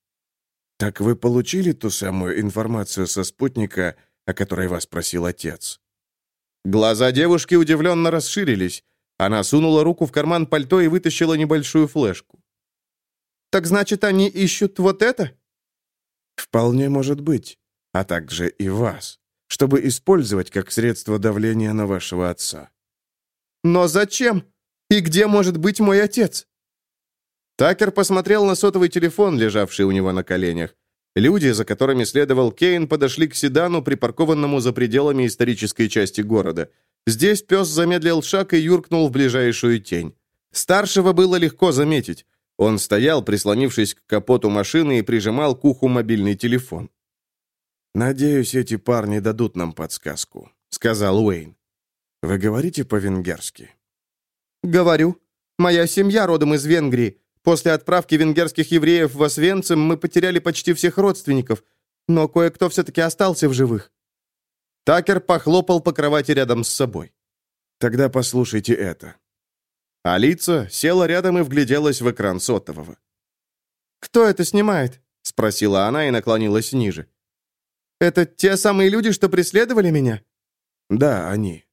«Так вы получили ту самую информацию со спутника, о которой вас просил отец?» Глаза девушки удивленно расширились. Она сунула руку в карман пальто и вытащила небольшую флешку. «Так значит, они ищут вот это?» «Вполне может быть, а также и вас, чтобы использовать как средство давления на вашего отца». «Но зачем? И где может быть мой отец?» Такер посмотрел на сотовый телефон, лежавший у него на коленях. Люди, за которыми следовал Кейн, подошли к седану, припаркованному за пределами исторической части города. Здесь пес замедлил шаг и юркнул в ближайшую тень. Старшего было легко заметить. Он стоял, прислонившись к капоту машины и прижимал к уху мобильный телефон. «Надеюсь, эти парни дадут нам подсказку», — сказал Уэйн. «Вы говорите по-венгерски?» «Говорю. Моя семья родом из Венгрии. После отправки венгерских евреев в Освенцим мы потеряли почти всех родственников, но кое-кто все-таки остался в живых». Такер похлопал по кровати рядом с собой. «Тогда послушайте это». Алица села рядом и вгляделась в экран сотового. «Кто это снимает?» — спросила она и наклонилась ниже. «Это те самые люди, что преследовали меня?» «Да, они».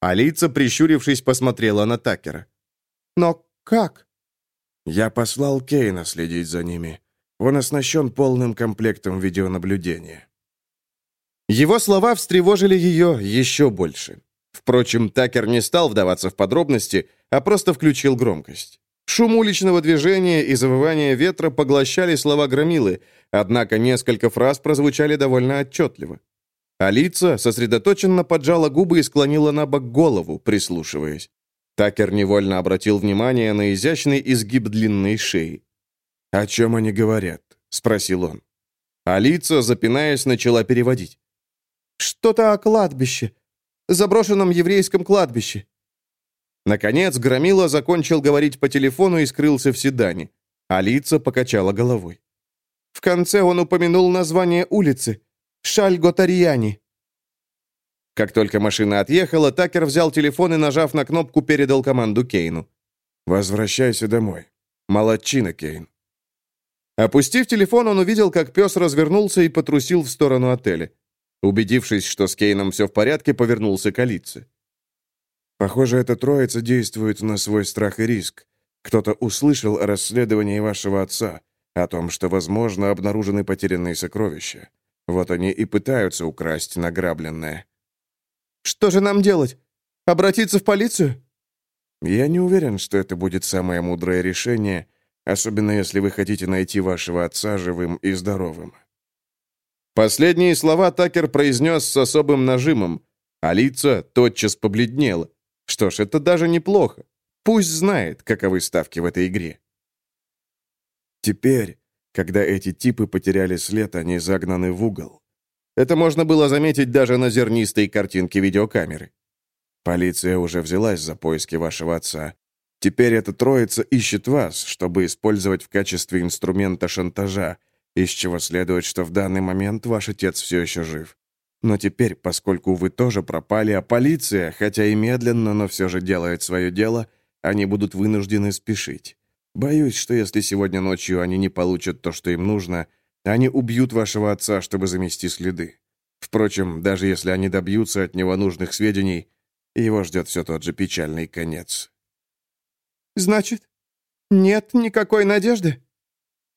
Алица, прищурившись, посмотрела на Такера. «Но как?» Я послал Кейна следить за ними. Он оснащен полным комплектом видеонаблюдения. Его слова встревожили ее еще больше. Впрочем, Такер не стал вдаваться в подробности, а просто включил громкость. Шум уличного движения и завывание ветра поглощали слова громилы, однако несколько фраз прозвучали довольно отчетливо. Алица сосредоточенно поджала губы и склонила на бок голову, прислушиваясь. Такер невольно обратил внимание на изящный изгиб длинной шеи. «О чем они говорят?» — спросил он. Алица, запинаясь, начала переводить. «Что-то о кладбище. Заброшенном еврейском кладбище». Наконец, Громила закончил говорить по телефону и скрылся в седане. Алица покачала головой. В конце он упомянул название улицы. Шальготарьяни. Как только машина отъехала, Такер взял телефон и, нажав на кнопку, передал команду Кейну. «Возвращайся домой. Молодчина, Кейн». Опустив телефон, он увидел, как пес развернулся и потрусил в сторону отеля. Убедившись, что с Кейном все в порядке, повернулся к Алице. «Похоже, эта троица действует на свой страх и риск. Кто-то услышал о расследовании вашего отца, о том, что, возможно, обнаружены потерянные сокровища. Вот они и пытаются украсть награбленное. Что же нам делать? Обратиться в полицию? Я не уверен, что это будет самое мудрое решение, особенно если вы хотите найти вашего отца живым и здоровым. Последние слова Такер произнес с особым нажимом, а лица тотчас побледнело. Что ж, это даже неплохо. Пусть знает, каковы ставки в этой игре. Теперь, когда эти типы потеряли след, они загнаны в угол. Это можно было заметить даже на зернистой картинке видеокамеры. Полиция уже взялась за поиски вашего отца. Теперь эта троица ищет вас, чтобы использовать в качестве инструмента шантажа, из чего следует, что в данный момент ваш отец все еще жив. Но теперь, поскольку вы тоже пропали, а полиция, хотя и медленно, но все же делает свое дело, они будут вынуждены спешить. Боюсь, что если сегодня ночью они не получат то, что им нужно – они убьют вашего отца, чтобы замести следы. Впрочем, даже если они добьются от него нужных сведений, его ждет все тот же печальный конец. «Значит, нет никакой надежды?»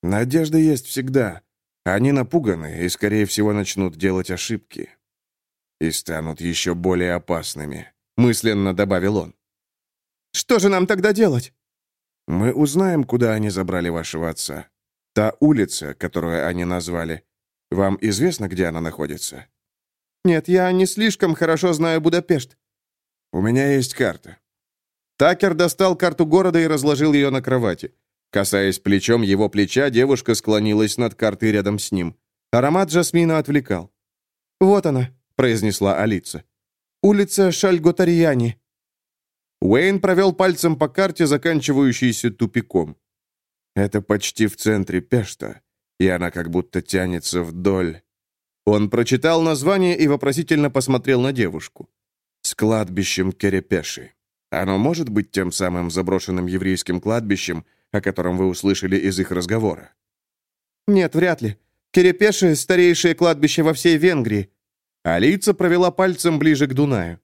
«Надежда есть всегда. Они напуганы и, скорее всего, начнут делать ошибки. И станут еще более опасными», — мысленно добавил он. «Что же нам тогда делать?» «Мы узнаем, куда они забрали вашего отца. Та улица, которую они назвали, вам известно, где она находится? Нет, я не слишком хорошо знаю Будапешт. У меня есть карта. Такер достал карту города и разложил ее на кровати. Касаясь плечом его плеча, девушка склонилась над картой рядом с ним. Аромат жасмина отвлекал. «Вот она», — произнесла Алиса. «Улица Шальготарьяни». Уэйн провел пальцем по карте, заканчивающейся тупиком. «Это почти в центре Пешта, и она как будто тянется вдоль». Он прочитал название и вопросительно посмотрел на девушку. «С кладбищем Керепеши. Оно может быть тем самым заброшенным еврейским кладбищем, о котором вы услышали из их разговора?» «Нет, вряд ли. Керепеши — старейшее кладбище во всей Венгрии». Алица провела пальцем ближе к Дунаю.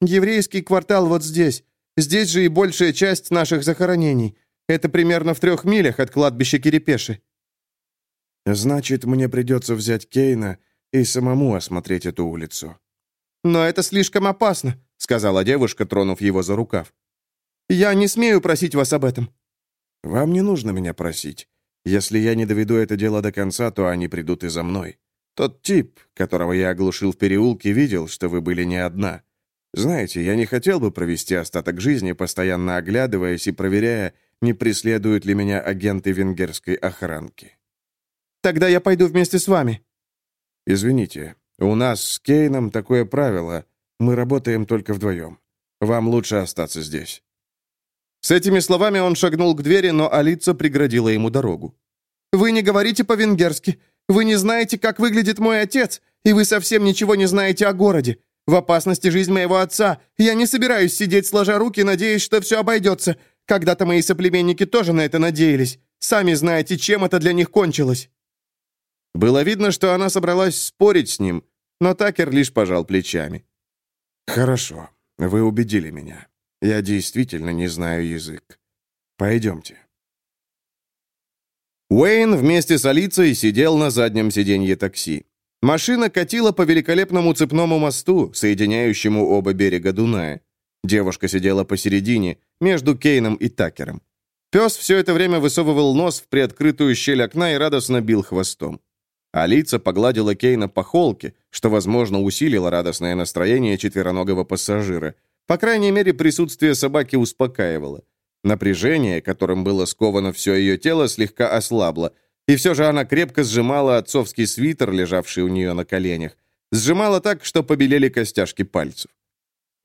«Еврейский квартал вот здесь. Здесь же и большая часть наших захоронений. Это примерно в трех милях от кладбища Керепеши». «Значит, мне придется взять Кейна и самому осмотреть эту улицу». «Но это слишком опасно», — сказала девушка, тронув его за рукав. «Я не смею просить вас об этом». «Вам не нужно меня просить. Если я не доведу это дело до конца, то они придут и за мной. Тот тип, которого я оглушил в переулке, видел, что вы были не одна. Знаете, я не хотел бы провести остаток жизни, постоянно оглядываясь и проверяя, не преследуют ли меня агенты венгерской охранки. Тогда я пойду вместе с вами. Извините, у нас с Кейном такое правило. Мы работаем только вдвоем. Вам лучше остаться здесь. С этими словами он шагнул к двери, но Алица преградила ему дорогу. «Вы не говорите по-венгерски. Вы не знаете, как выглядит мой отец, и вы совсем ничего не знаете о городе. В опасности жизнь моего отца. Я не собираюсь сидеть сложа руки, надеясь, что все обойдется. Когда-то мои соплеменники тоже на это надеялись. Сами знаете, чем это для них кончилось». Было видно, что она собралась спорить с ним, но Такер лишь пожал плечами. «Хорошо, вы убедили меня. Я действительно не знаю язык. Пойдемте». Уэйн вместе с Алицей сидел на заднем сиденье такси. Машина катила по великолепному цепному мосту, соединяющему оба берега Дуная. Девушка сидела посередине, между Кейном и Такером. Пес все это время высовывал нос в приоткрытую щель окна и радостно бил хвостом. Алица погладила Кейна по холке, что, возможно, усилило радостное настроение четвероногого пассажира. По крайней мере, присутствие собаки успокаивало. Напряжение, которым было сковано все ее тело, слегка ослабло, и все же она крепко сжимала отцовский свитер, лежавший у нее на коленях. Сжимала так, что побелели костяшки пальцев.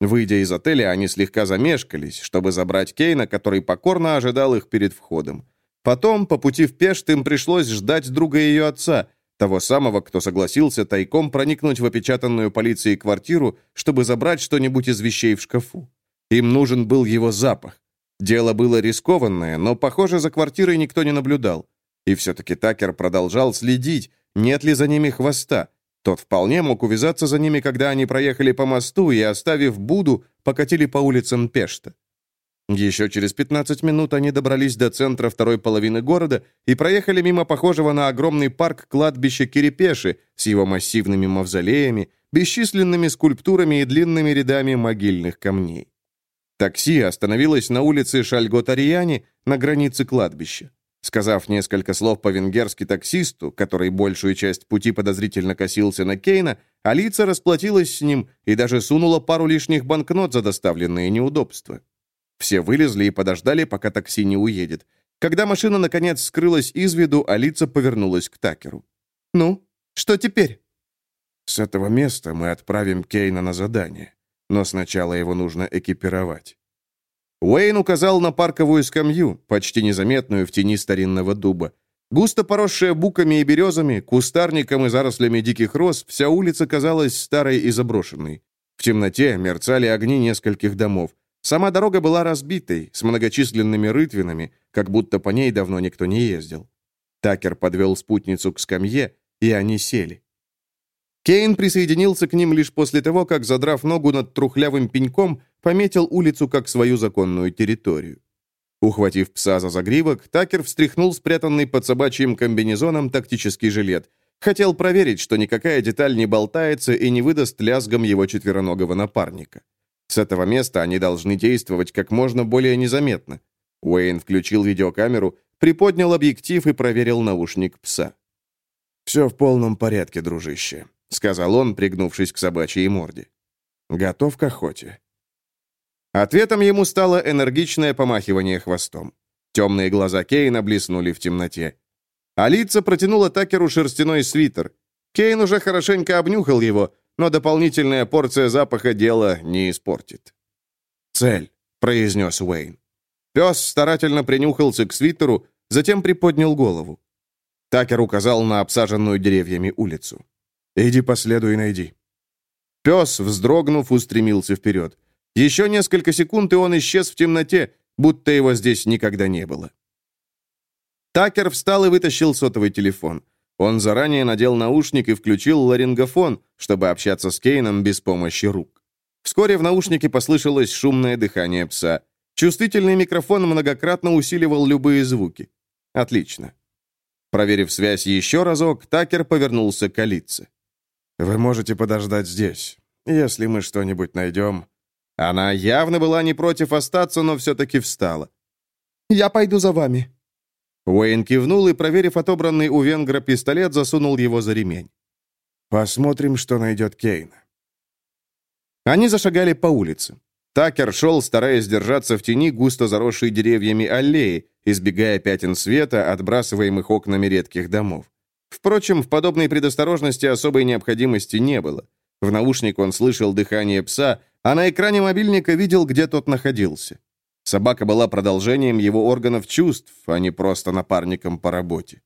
Выйдя из отеля, они слегка замешкались, чтобы забрать Кейна, который покорно ожидал их перед входом. Потом, по пути в Пешт, им пришлось ждать друга ее отца — того самого, кто согласился тайком проникнуть в опечатанную полицией квартиру, чтобы забрать что-нибудь из вещей в шкафу. Им нужен был его запах. Дело было рискованное, но, похоже, за квартирой никто не наблюдал. И все-таки Такер продолжал следить, нет ли за ними хвоста. Тот вполне мог увязаться за ними, когда они проехали по мосту и, оставив Буду, покатили по улицам Пешта. Еще через 15 минут они добрались до центра второй половины города и проехали мимо похожего на огромный парк кладбища Кирипеши с его массивными мавзолеями, бесчисленными скульптурами и длинными рядами могильных камней. Такси остановилось на улице Шальготарьяни на границе кладбища. Сказав несколько слов по-венгерски таксисту, который большую часть пути подозрительно косился на Кейна, Алица расплатилась с ним и даже сунула пару лишних банкнот за доставленные неудобства. Все вылезли и подождали, пока такси не уедет. Когда машина, наконец, скрылась из виду, Алица повернулась к Такеру. «Ну, что теперь?» «С этого места мы отправим Кейна на задание, но сначала его нужно экипировать». Уэйн указал на парковую скамью, почти незаметную в тени старинного дуба. Густо поросшая буками и березами, кустарником и зарослями диких роз, вся улица казалась старой и заброшенной. В темноте мерцали огни нескольких домов. Сама дорога была разбитой, с многочисленными рытвинами, как будто по ней давно никто не ездил. Такер подвел спутницу к скамье, и они сели. Кейн присоединился к ним лишь после того, как, задрав ногу над трухлявым пеньком, пометил улицу как свою законную территорию. Ухватив пса за загривок, Такер встряхнул спрятанный под собачьим комбинезоном тактический жилет. Хотел проверить, что никакая деталь не болтается и не выдаст лязгом его четвероногого напарника. С этого места они должны действовать как можно более незаметно. Уэйн включил видеокамеру, приподнял объектив и проверил наушник пса. «Все в полном порядке, дружище», — сказал он, пригнувшись к собачьей морде. «Готов к охоте?» Ответом ему стало энергичное помахивание хвостом. Темные глаза Кейна блеснули в темноте. Алица протянула Такеру шерстяной свитер. Кейн уже хорошенько обнюхал его, но дополнительная порция запаха дела не испортит. «Цель», — произнес Уэйн. Пес старательно принюхался к свитеру, затем приподнял голову. Такер указал на обсаженную деревьями улицу. «Иди по следу и найди». Пес, вздрогнув, устремился вперед. Еще несколько секунд, и он исчез в темноте, будто его здесь никогда не было. Такер встал и вытащил сотовый телефон. Он заранее надел наушник и включил ларингофон, чтобы общаться с Кейном без помощи рук. Вскоре в наушнике послышалось шумное дыхание пса. Чувствительный микрофон многократно усиливал любые звуки. Отлично. Проверив связь еще разок, Такер повернулся к Алице. «Вы можете подождать здесь. Если мы что-нибудь найдем...» Она явно была не против остаться, но все-таки встала. «Я пойду за вами». Уэйн кивнул и, проверив отобранный у венгра пистолет, засунул его за ремень. «Посмотрим, что найдет Кейн». Они зашагали по улице. Такер шел, стараясь держаться в тени густо заросшей деревьями аллеи, избегая пятен света, отбрасываемых окнами редких домов. Впрочем, в подобной предосторожности особой необходимости не было. В наушник он слышал дыхание пса, а на экране мобильника видел, где тот находился. Собака была продолжением его органов чувств, а не просто напарником по работе.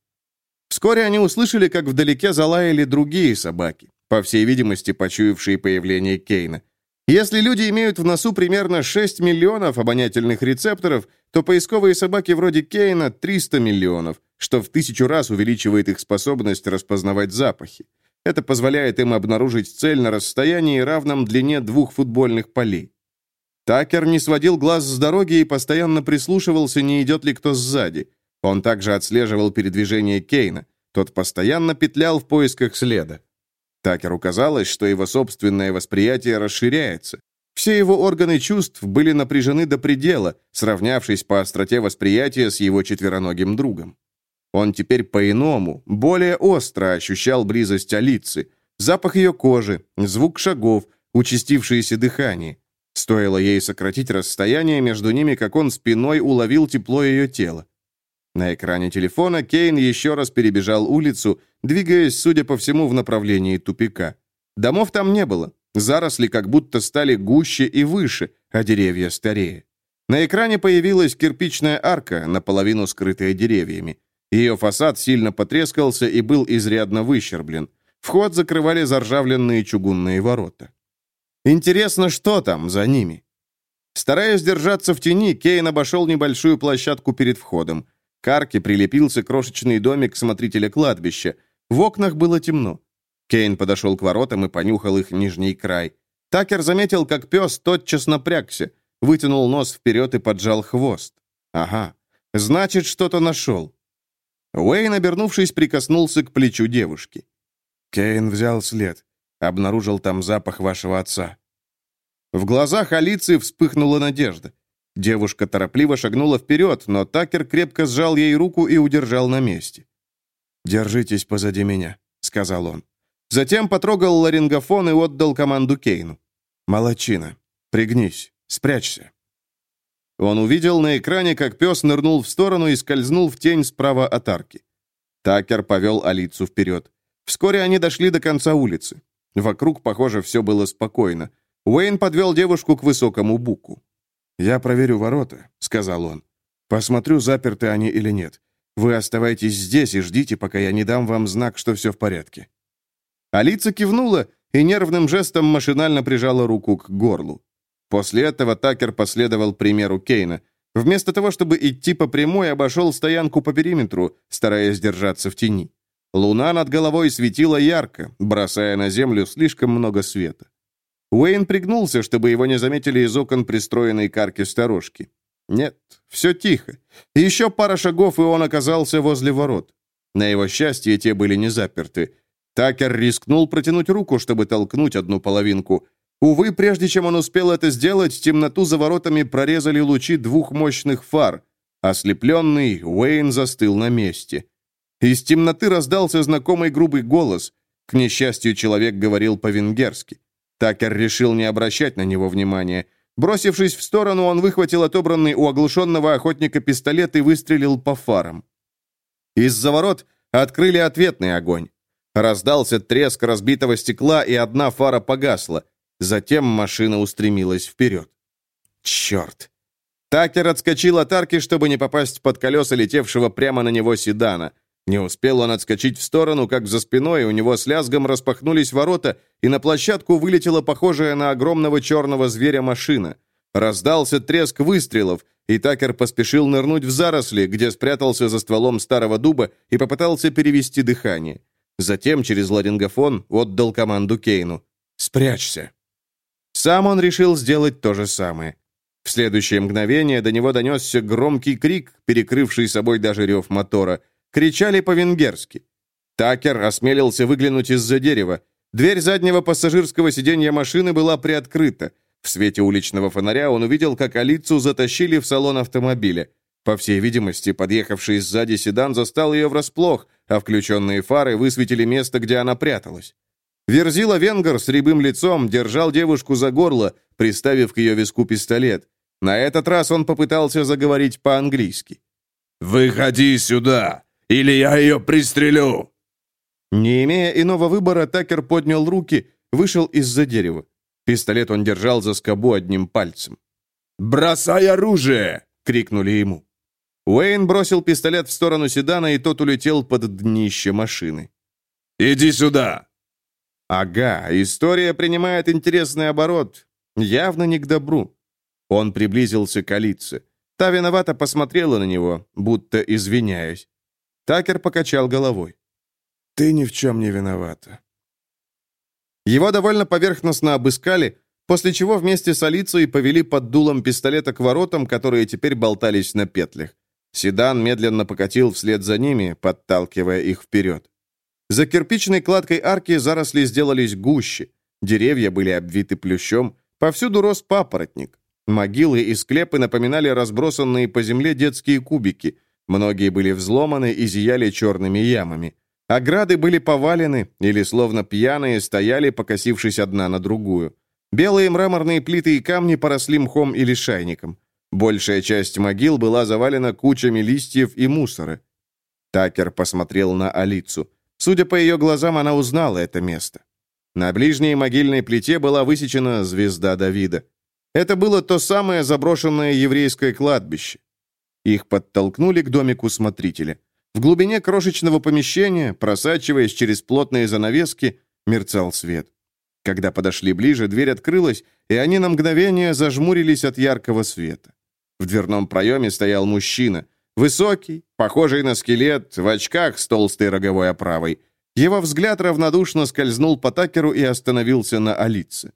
Вскоре они услышали, как вдалеке залаяли другие собаки, по всей видимости, почуявшие появление Кейна. Если люди имеют в носу примерно 6 миллионов обонятельных рецепторов, то поисковые собаки вроде Кейна 300 миллионов, что в тысячу раз увеличивает их способность распознавать запахи. Это позволяет им обнаружить цель на расстоянии, равном длине двух футбольных полей. Такер не сводил глаз с дороги и постоянно прислушивался, не идет ли кто сзади. Он также отслеживал передвижение Кейна. Тот постоянно петлял в поисках следа. Такеру казалось, что его собственное восприятие расширяется. Все его органы чувств были напряжены до предела, сравнявшись по остроте восприятия с его четвероногим другом. Он теперь по-иному, более остро ощущал близость Алицы, запах ее кожи, звук шагов, участившееся дыхание. Стоило ей сократить расстояние между ними, как он спиной уловил тепло ее тела. На экране телефона Кейн еще раз перебежал улицу, двигаясь, судя по всему, в направлении тупика. Домов там не было. Заросли как будто стали гуще и выше, а деревья старее. На экране появилась кирпичная арка, наполовину скрытая деревьями. Ее фасад сильно потрескался и был изрядно выщерблен. Вход закрывали заржавленные чугунные ворота. Интересно, что там за ними? Стараясь держаться в тени, Кейн обошел небольшую площадку перед входом. К арке прилепился крошечный домик смотрителя кладбища. В окнах было темно. Кейн подошел к воротам и понюхал их нижний край. Такер заметил, как пес тотчас напрягся, вытянул нос вперед и поджал хвост. Ага, значит, что-то нашел. Уэйн, обернувшись, прикоснулся к плечу девушки. Кейн взял след. Обнаружил там запах вашего отца. В глазах Алиции вспыхнула надежда. Девушка торопливо шагнула вперед, но Такер крепко сжал ей руку и удержал на месте. «Держитесь позади меня», — сказал он. Затем потрогал ларингофон и отдал команду Кейну. «Молодчина. Пригнись. Спрячься». Он увидел на экране, как пес нырнул в сторону и скользнул в тень справа от арки. Такер повел Алицу вперед. Вскоре они дошли до конца улицы. Вокруг, похоже, все было спокойно. Уэйн подвел девушку к высокому буку. «Я проверю ворота», — сказал он. «Посмотрю, заперты они или нет. Вы оставайтесь здесь и ждите, пока я не дам вам знак, что все в порядке». Алица кивнула и нервным жестом машинально прижала руку к горлу. После этого Такер последовал примеру Кейна. Вместо того, чтобы идти по прямой, обошел стоянку по периметру, стараясь держаться в тени. Луна над головой светила ярко, бросая на землю слишком много света. Уэйн пригнулся, чтобы его не заметили из окон пристроенной к сторожки. Нет, все тихо. Еще пара шагов, и он оказался возле ворот. На его счастье, те были не заперты. Такер рискнул протянуть руку, чтобы толкнуть одну половинку. Увы, прежде чем он успел это сделать, темноту за воротами прорезали лучи двух мощных фар. Ослепленный, Уэйн застыл на месте. Из темноты раздался знакомый грубый голос. К несчастью, человек говорил по-венгерски. Такер решил не обращать на него внимания. Бросившись в сторону, он выхватил отобранный у оглушенного охотника пистолет и выстрелил по фарам. Из-за ворот открыли ответный огонь. Раздался треск разбитого стекла, и одна фара погасла. Затем машина устремилась вперед. Черт! Такер отскочил от арки, чтобы не попасть под колеса летевшего прямо на него седана. Не успел он отскочить в сторону, как за спиной у него с лязгом распахнулись ворота, и на площадку вылетела похожая на огромного черного зверя машина. Раздался треск выстрелов, и Такер поспешил нырнуть в заросли, где спрятался за стволом старого дуба и попытался перевести дыхание. Затем через ларингофон отдал команду Кейну. «Спрячься!» Сам он решил сделать то же самое. В следующее мгновение до него донесся громкий крик, перекрывший собой даже рев мотора. Кричали по-венгерски. Такер осмелился выглянуть из-за дерева. Дверь заднего пассажирского сиденья машины была приоткрыта. В свете уличного фонаря он увидел, как Алицу затащили в салон автомобиля. По всей видимости, подъехавший сзади седан застал ее врасплох, а включенные фары высветили место, где она пряталась. Верзила Венгер с рябым лицом держал девушку за горло, приставив к ее виску пистолет. На этот раз он попытался заговорить по-английски. «Выходи сюда, или я ее пристрелю!» Не имея иного выбора, Такер поднял руки, вышел из-за дерева. Пистолет он держал за скобу одним пальцем. «Бросай оружие!» — крикнули ему. Уэйн бросил пистолет в сторону седана, и тот улетел под днище машины. «Иди сюда!» Ага, история принимает интересный оборот. Явно не к добру. Он приблизился к Алице. Та виновато посмотрела на него, будто извиняясь. Такер покачал головой. «Ты ни в чем не виновата». Его довольно поверхностно обыскали, после чего вместе с Алицей повели под дулом пистолета к воротам, которые теперь болтались на петлях. Седан медленно покатил вслед за ними, подталкивая их вперед. За кирпичной кладкой арки заросли сделались гуще. Деревья были обвиты плющом, повсюду рос папоротник. Могилы и склепы напоминали разбросанные по земле детские кубики. Многие были взломаны и зияли черными ямами. Ограды были повалены или, словно пьяные, стояли, покосившись одна на другую. Белые мраморные плиты и камни поросли мхом или шайником. Большая часть могил была завалена кучами листьев и мусора. Такер посмотрел на Алицу. Судя по ее глазам, она узнала это место. На ближней могильной плите была высечена звезда Давида. Это было то самое заброшенное еврейское кладбище. Их подтолкнули к домику смотрителя. В глубине крошечного помещения, просачиваясь через плотные занавески, мерцал свет. Когда подошли ближе, дверь открылась, и они на мгновение зажмурились от яркого света. В дверном проеме стоял мужчина, высокий, похожий на скелет, в очках с толстой роговой оправой. Его взгляд равнодушно скользнул по Такеру и остановился на Алице.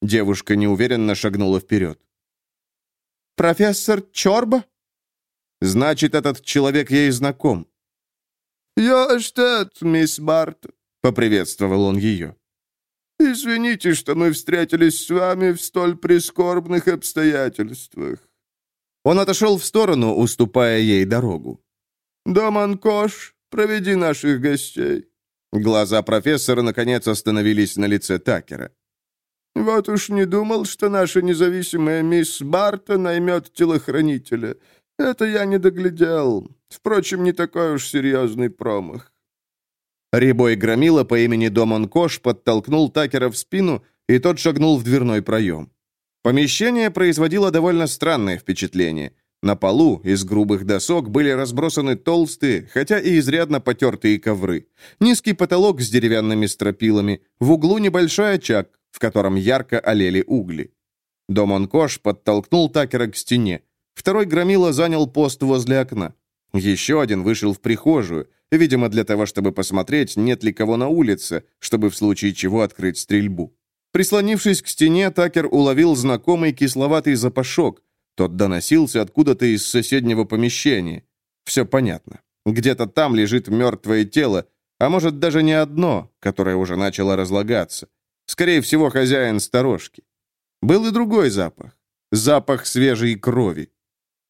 Девушка неуверенно шагнула вперед. «Профессор Чорба?» «Значит, этот человек ей знаком». «Я штат, мисс Барт», — поприветствовал он ее. «Извините, что мы встретились с вами в столь прискорбных обстоятельствах». Он отошел в сторону, уступая ей дорогу. «Доман Кош, проведи наших гостей». Глаза профессора, наконец, остановились на лице Такера. Вот уж не думал, что наша независимая мисс Барта наймет телохранителя. Это я не доглядел. Впрочем, не такой уж серьезный промах. Рябой громила по имени Домон Кош подтолкнул Такера в спину, и тот шагнул в дверной проем. Помещение производило довольно странное впечатление. На полу из грубых досок были разбросаны толстые, хотя и изрядно потертые ковры. Низкий потолок с деревянными стропилами, в углу небольшой очаг, в котором ярко олели угли. Домон Кош подтолкнул Такера к стене. Второй громила занял пост возле окна. Еще один вышел в прихожую, видимо, для того, чтобы посмотреть, нет ли кого на улице, чтобы в случае чего открыть стрельбу. Прислонившись к стене, Такер уловил знакомый кисловатый запашок. Тот доносился откуда-то из соседнего помещения. Все понятно. Где-то там лежит мертвое тело, а может даже не одно, которое уже начало разлагаться. Скорее всего, хозяин сторожки. Был и другой запах. Запах свежей крови.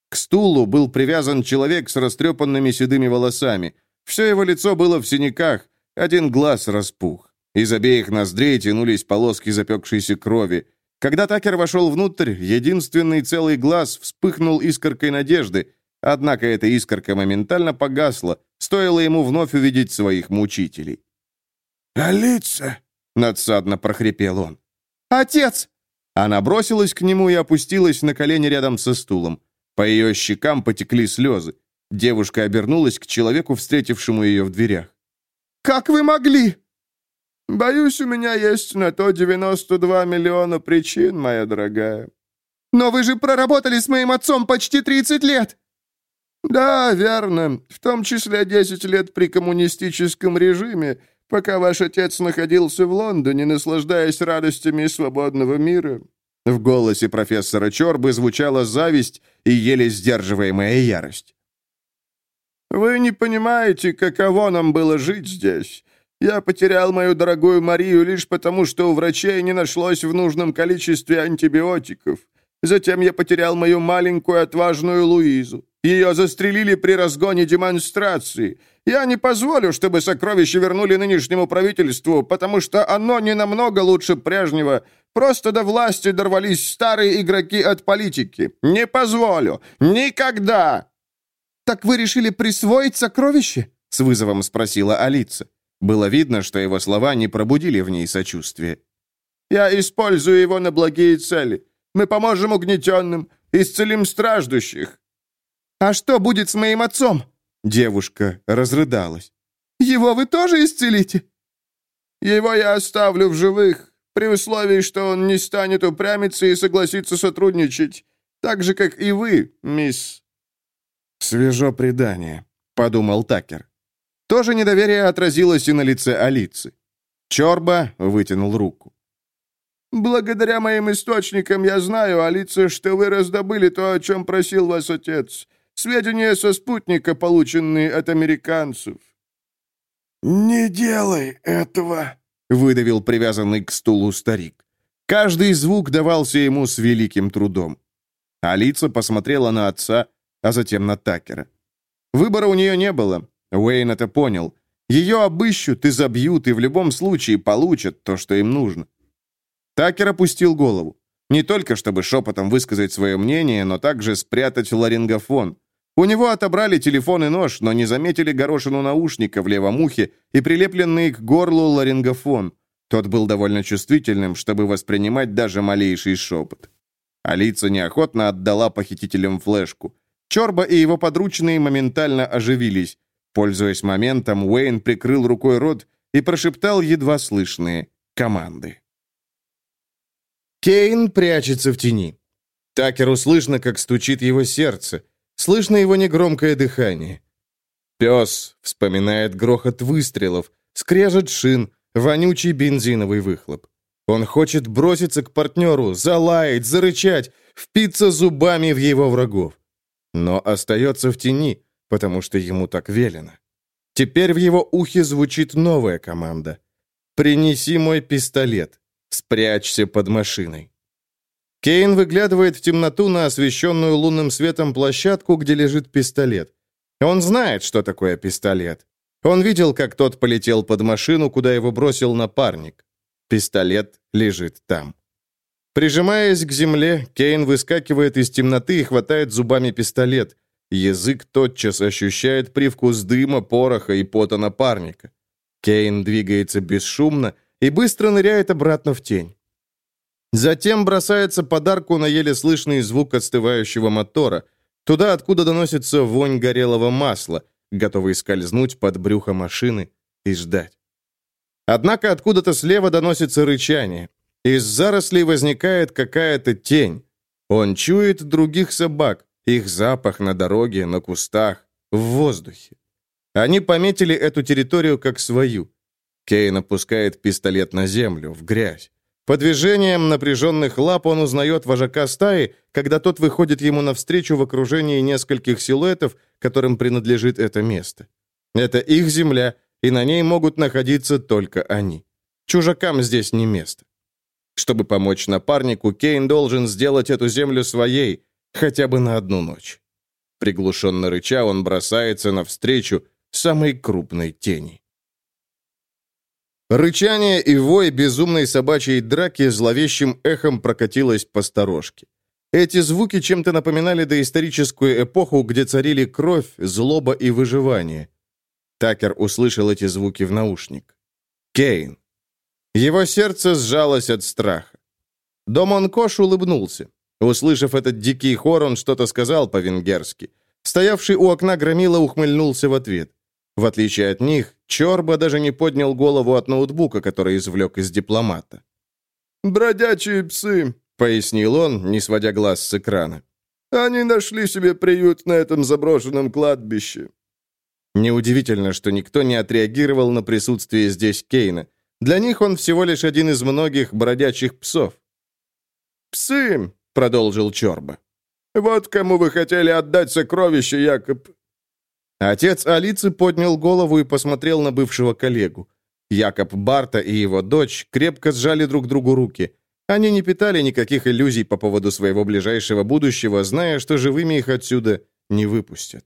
К стулу был привязан человек с растрепанными седыми волосами. Все его лицо было в синяках, один глаз распух. Из обеих ноздрей тянулись полоски запекшейся крови. Когда Такер вошел внутрь, единственный целый глаз вспыхнул искоркой надежды, однако эта искорка моментально погасла, стоило ему вновь увидеть своих мучителей. «Алица!» — надсадно прохрипел он. «Отец!» Она бросилась к нему и опустилась на колени рядом со стулом. По ее щекам потекли слезы. Девушка обернулась к человеку, встретившему ее в дверях. «Как вы могли?» «Боюсь, у меня есть на то 92 миллиона причин, моя дорогая». «Но вы же проработали с моим отцом почти 30 лет!» «Да, верно. В том числе 10 лет при коммунистическом режиме, пока ваш отец находился в Лондоне, наслаждаясь радостями свободного мира». В голосе профессора Чорбы звучала зависть и еле сдерживаемая ярость. «Вы не понимаете, каково нам было жить здесь. Я потерял мою дорогую Марию лишь потому, что у врачей не нашлось в нужном количестве антибиотиков. Затем я потерял мою маленькую отважную Луизу. Ее застрелили при разгоне демонстрации. Я не позволю, чтобы сокровища вернули нынешнему правительству, потому что оно не намного лучше прежнего. Просто до власти дорвались старые игроки от политики. Не позволю. Никогда!» «Так вы решили присвоить сокровище?» — с вызовом спросила Алиса. Было видно, что его слова не пробудили в ней сочувствие. «Я использую его на благие цели. Мы поможем угнетенным, исцелим страждущих». «А что будет с моим отцом?» Девушка разрыдалась. «Его вы тоже исцелите?» «Его я оставлю в живых, при условии, что он не станет упрямиться и согласится сотрудничать, так же, как и вы, мисс». «Свежо предание», — подумал Такер. То же недоверие отразилось и на лице Алицы. Чорба вытянул руку. «Благодаря моим источникам я знаю, Алица, что вы раздобыли то, о чем просил вас отец. Сведения со спутника, полученные от американцев». «Не делай этого», — выдавил привязанный к стулу старик. Каждый звук давался ему с великим трудом. Алица посмотрела на отца, а затем на Такера. Выбора у нее не было. Уэйн это понял. Ее обыщут и забьют, и в любом случае получат то, что им нужно. Такер опустил голову. Не только чтобы шепотом высказать свое мнение, но также спрятать ларингофон. У него отобрали телефон и нож, но не заметили горошину наушника в левом ухе и прилепленный к горлу ларингофон. Тот был довольно чувствительным, чтобы воспринимать даже малейший шепот. Алица неохотно отдала похитителям флешку. Чорба и его подручные моментально оживились. Пользуясь моментом, Уэйн прикрыл рукой рот и прошептал едва слышные команды. Кейн прячется в тени. Такеру слышно, как стучит его сердце. Слышно его негромкое дыхание. Пес вспоминает грохот выстрелов, скрежет шин, вонючий бензиновый выхлоп. Он хочет броситься к партнеру, залаять, зарычать, впиться зубами в его врагов. Но остается в тени, потому что ему так велено. Теперь в его ухе звучит новая команда. «Принеси мой пистолет. Спрячься под машиной». Кейн выглядывает в темноту на освещенную лунным светом площадку, где лежит пистолет. Он знает, что такое пистолет. Он видел, как тот полетел под машину, куда его бросил напарник. Пистолет лежит там. Прижимаясь к земле, Кейн выскакивает из темноты и хватает зубами пистолет. Язык тотчас ощущает привкус дыма, пороха и пота напарника. Кейн двигается бесшумно и быстро ныряет обратно в тень. Затем бросается подарку на еле слышный звук остывающего мотора, туда, откуда доносится вонь горелого масла, готовый скользнуть под брюхо машины и ждать. Однако откуда-то слева доносится рычание. Из зарослей возникает какая-то тень. Он чует других собак, их запах на дороге, на кустах, в воздухе. Они пометили эту территорию как свою. Кейн опускает пистолет на землю, в грязь. По движениям напряженных лап он узнает вожака стаи, когда тот выходит ему навстречу в окружении нескольких силуэтов, которым принадлежит это место. Это их земля, и на ней могут находиться только они. Чужакам здесь не место. Чтобы помочь напарнику, Кейн должен сделать эту землю своей, хотя бы на одну ночь. Приглушенно рыча, он бросается навстречу самой крупной тени. Рычание и вой безумной собачьей драки зловещим эхом прокатилось по сторожке. Эти звуки чем-то напоминали доисторическую эпоху, где царили кровь, злоба и выживание. Такер услышал эти звуки в наушник. Кейн. Его сердце сжалось от страха. Домон Кош улыбнулся. Услышав этот дикий хор, он что-то сказал по-венгерски. Стоявший у окна громила ухмыльнулся в ответ. В отличие от них, Чорба даже не поднял голову от ноутбука, который извлек из дипломата. «Бродячие псы», — пояснил он, не сводя глаз с экрана. «Они нашли себе приют на этом заброшенном кладбище». Неудивительно, что никто не отреагировал на присутствие здесь Кейна. Для них он всего лишь один из многих бродячих псов. «Псы», — продолжил Чорба. «Вот кому вы хотели отдать сокровище, Якоб». Отец Алицы поднял голову и посмотрел на бывшего коллегу. Якоб Барта и его дочь крепко сжали друг другу руки. Они не питали никаких иллюзий по поводу своего ближайшего будущего, зная, что живыми их отсюда не выпустят.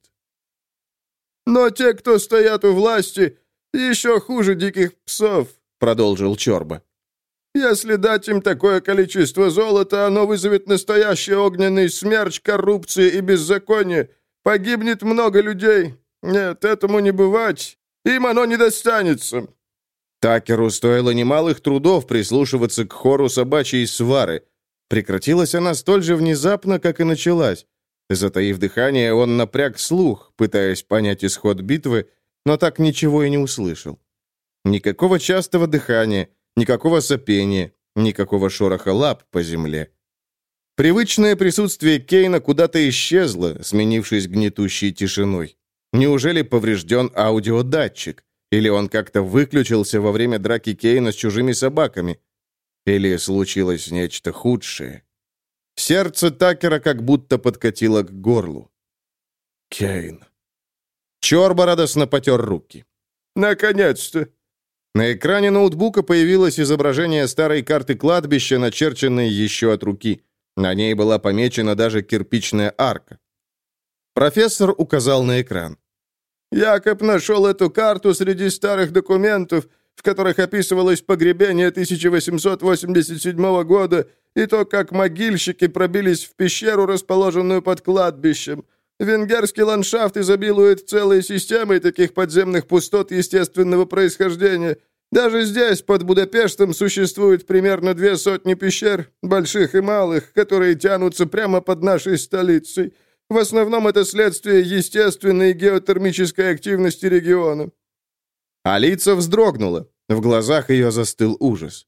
«Но те, кто стоят у власти, еще хуже диких псов», — продолжил Чорба. «Если дать им такое количество золота, оно вызовет настоящий огненный смерч коррупции и беззакония. Погибнет много людей. Нет, этому не бывать. Им оно не достанется. Такеру стоило немалых трудов прислушиваться к хору собачьей свары. Прекратилась она столь же внезапно, как и началась. Затаив дыхание, он напряг слух, пытаясь понять исход битвы, но так ничего и не услышал. Никакого частого дыхания, никакого сопения, никакого шороха лап по земле. Привычное присутствие Кейна куда-то исчезло, сменившись гнетущей тишиной. Неужели поврежден аудиодатчик? Или он как-то выключился во время драки Кейна с чужими собаками? Или случилось нечто худшее? Сердце Такера как будто подкатило к горлу. Кейн. Чорба радостно потер руки. «Наконец-то!» На экране ноутбука появилось изображение старой карты кладбища, начерченной еще от руки. На ней была помечена даже кирпичная арка. Профессор указал на экран. Якоб нашел эту карту среди старых документов, в которых описывалось погребение 1887 года и то, как могильщики пробились в пещеру, расположенную под кладбищем. Венгерский ландшафт изобилует целой системой таких подземных пустот естественного происхождения. Даже здесь, под Будапештом, существует примерно две сотни пещер, больших и малых, которые тянутся прямо под нашей столицей – в основном это следствие естественной геотермической активности региона». Алица вздрогнула. В глазах ее застыл ужас.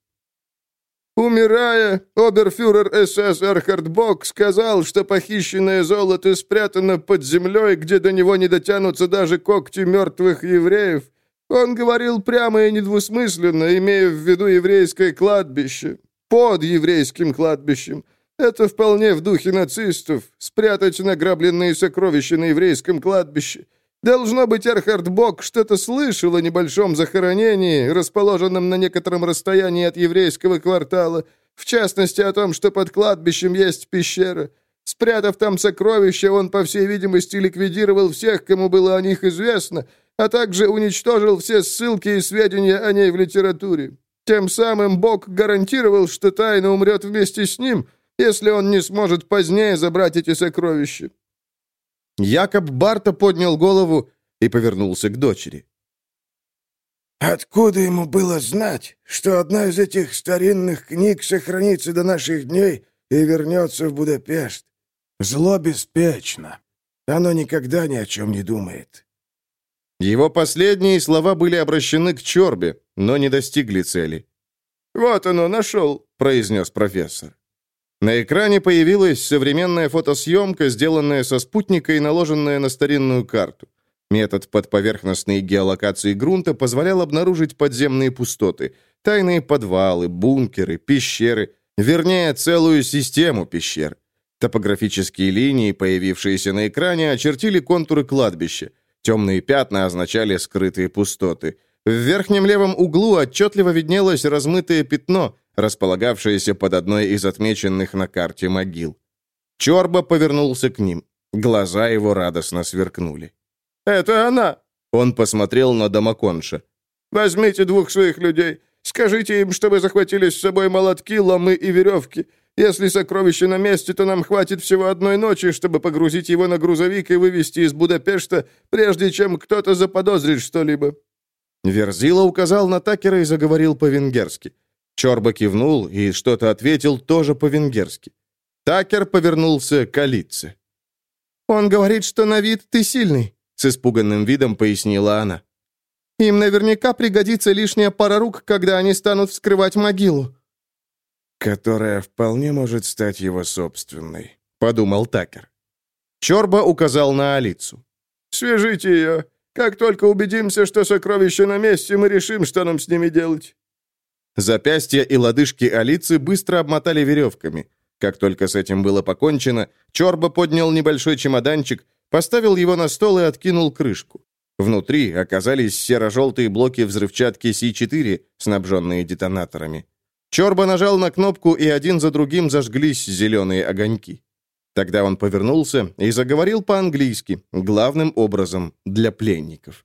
Умирая, оберфюрер СС Эрхард Бок сказал, что похищенное золото спрятано под землей, где до него не дотянутся даже когти мертвых евреев. Он говорил прямо и недвусмысленно, имея в виду еврейское кладбище. Под еврейским кладбищем. Это вполне в духе нацистов — спрятать награбленные сокровища на еврейском кладбище. Должно быть, Эрхард Бок что-то слышал о небольшом захоронении, расположенном на некотором расстоянии от еврейского квартала, в частности о том, что под кладбищем есть пещера. Спрятав там сокровища, он, по всей видимости, ликвидировал всех, кому было о них известно, а также уничтожил все ссылки и сведения о ней в литературе. Тем самым Бог гарантировал, что тайна умрет вместе с ним — если он не сможет позднее забрать эти сокровища». Якоб Барта поднял голову и повернулся к дочери. «Откуда ему было знать, что одна из этих старинных книг сохранится до наших дней и вернется в Будапешт? Зло беспечно. Оно никогда ни о чем не думает». Его последние слова были обращены к Чорбе, но не достигли цели. «Вот оно, нашел», — произнес профессор. На экране появилась современная фотосъемка, сделанная со спутника и наложенная на старинную карту. Метод подповерхностной геолокации грунта позволял обнаружить подземные пустоты, тайные подвалы, бункеры, пещеры, вернее, целую систему пещер. Топографические линии, появившиеся на экране, очертили контуры кладбища. Темные пятна означали скрытые пустоты. В верхнем левом углу отчетливо виднелось размытое пятно, располагавшаяся под одной из отмеченных на карте могил. Чорба повернулся к ним. Глаза его радостно сверкнули. «Это она!» Он посмотрел на Домаконша. Возьмите двух своих людей. Скажите им, чтобы захватили с собой молотки, ломы и веревки. Если сокровище на месте, то нам хватит всего одной ночи, чтобы погрузить его на грузовик и вывести из Будапешта, прежде чем кто-то заподозрит что-либо». Верзила указал на Такера и заговорил по-венгерски. Чорба кивнул и что-то ответил тоже по-венгерски. Такер повернулся к Алице. «Он говорит, что на вид ты сильный», — с испуганным видом пояснила она. «Им наверняка пригодится лишняя пара рук, когда они станут вскрывать могилу» которая вполне может стать его собственной», — подумал Такер. Чорба указал на Алицу. «Свяжите ее. Как только убедимся, что сокровище на месте, мы решим, что нам с ними делать». Запястья и лодыжки Алицы быстро обмотали веревками. Как только с этим было покончено, Чорба поднял небольшой чемоданчик, поставил его на стол и откинул крышку. Внутри оказались серо-желтые блоки взрывчатки С-4, снабженные детонаторами. Чорба нажал на кнопку, и один за другим зажглись зеленые огоньки. Тогда он повернулся и заговорил по-английски, главным образом для пленников.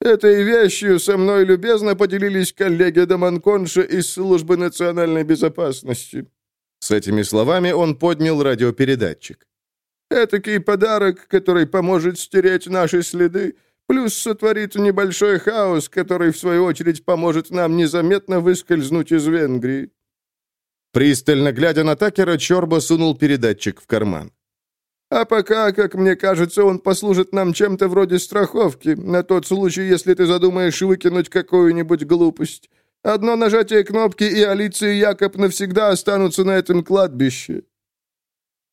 «Этой вещью со мной любезно поделились коллеги Даманконша из Службы национальной безопасности». С этими словами он поднял радиопередатчик. «Этакий подарок, который поможет стереть наши следы, Плюс сотворит небольшой хаос, который, в свою очередь, поможет нам незаметно выскользнуть из Венгрии». Пристально глядя на Такера, Чорба сунул передатчик в карман. «А пока, как мне кажется, он послужит нам чем-то вроде страховки, на тот случай, если ты задумаешь выкинуть какую-нибудь глупость. Одно нажатие кнопки, и Алиция и Якоб навсегда останутся на этом кладбище».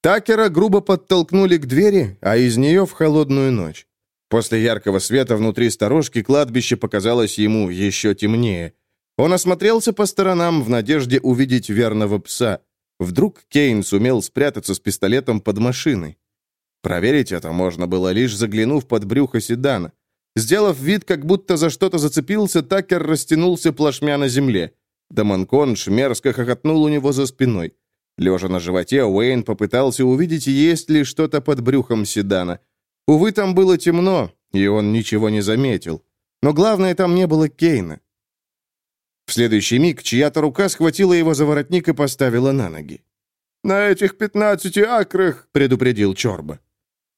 Такера грубо подтолкнули к двери, а из нее в холодную ночь. После яркого света внутри сторожки кладбище показалось ему еще темнее. Он осмотрелся по сторонам в надежде увидеть верного пса. Вдруг Кейн сумел спрятаться с пистолетом под машиной. Проверить это можно было, лишь заглянув под брюхо седана. Сделав вид, как будто за что-то зацепился, Такер растянулся плашмя на земле. Дамонконш мерзко хохотнул у него за спиной. Лежа на животе, Уэйн попытался увидеть, есть ли что-то под брюхом седана — Увы, там было темно, и он ничего не заметил. Но главное, там не было Кейна. В следующий миг чья-то рука схватила его за воротник и поставила на ноги. «На этих пятнадцати акрах», — предупредил Чорба.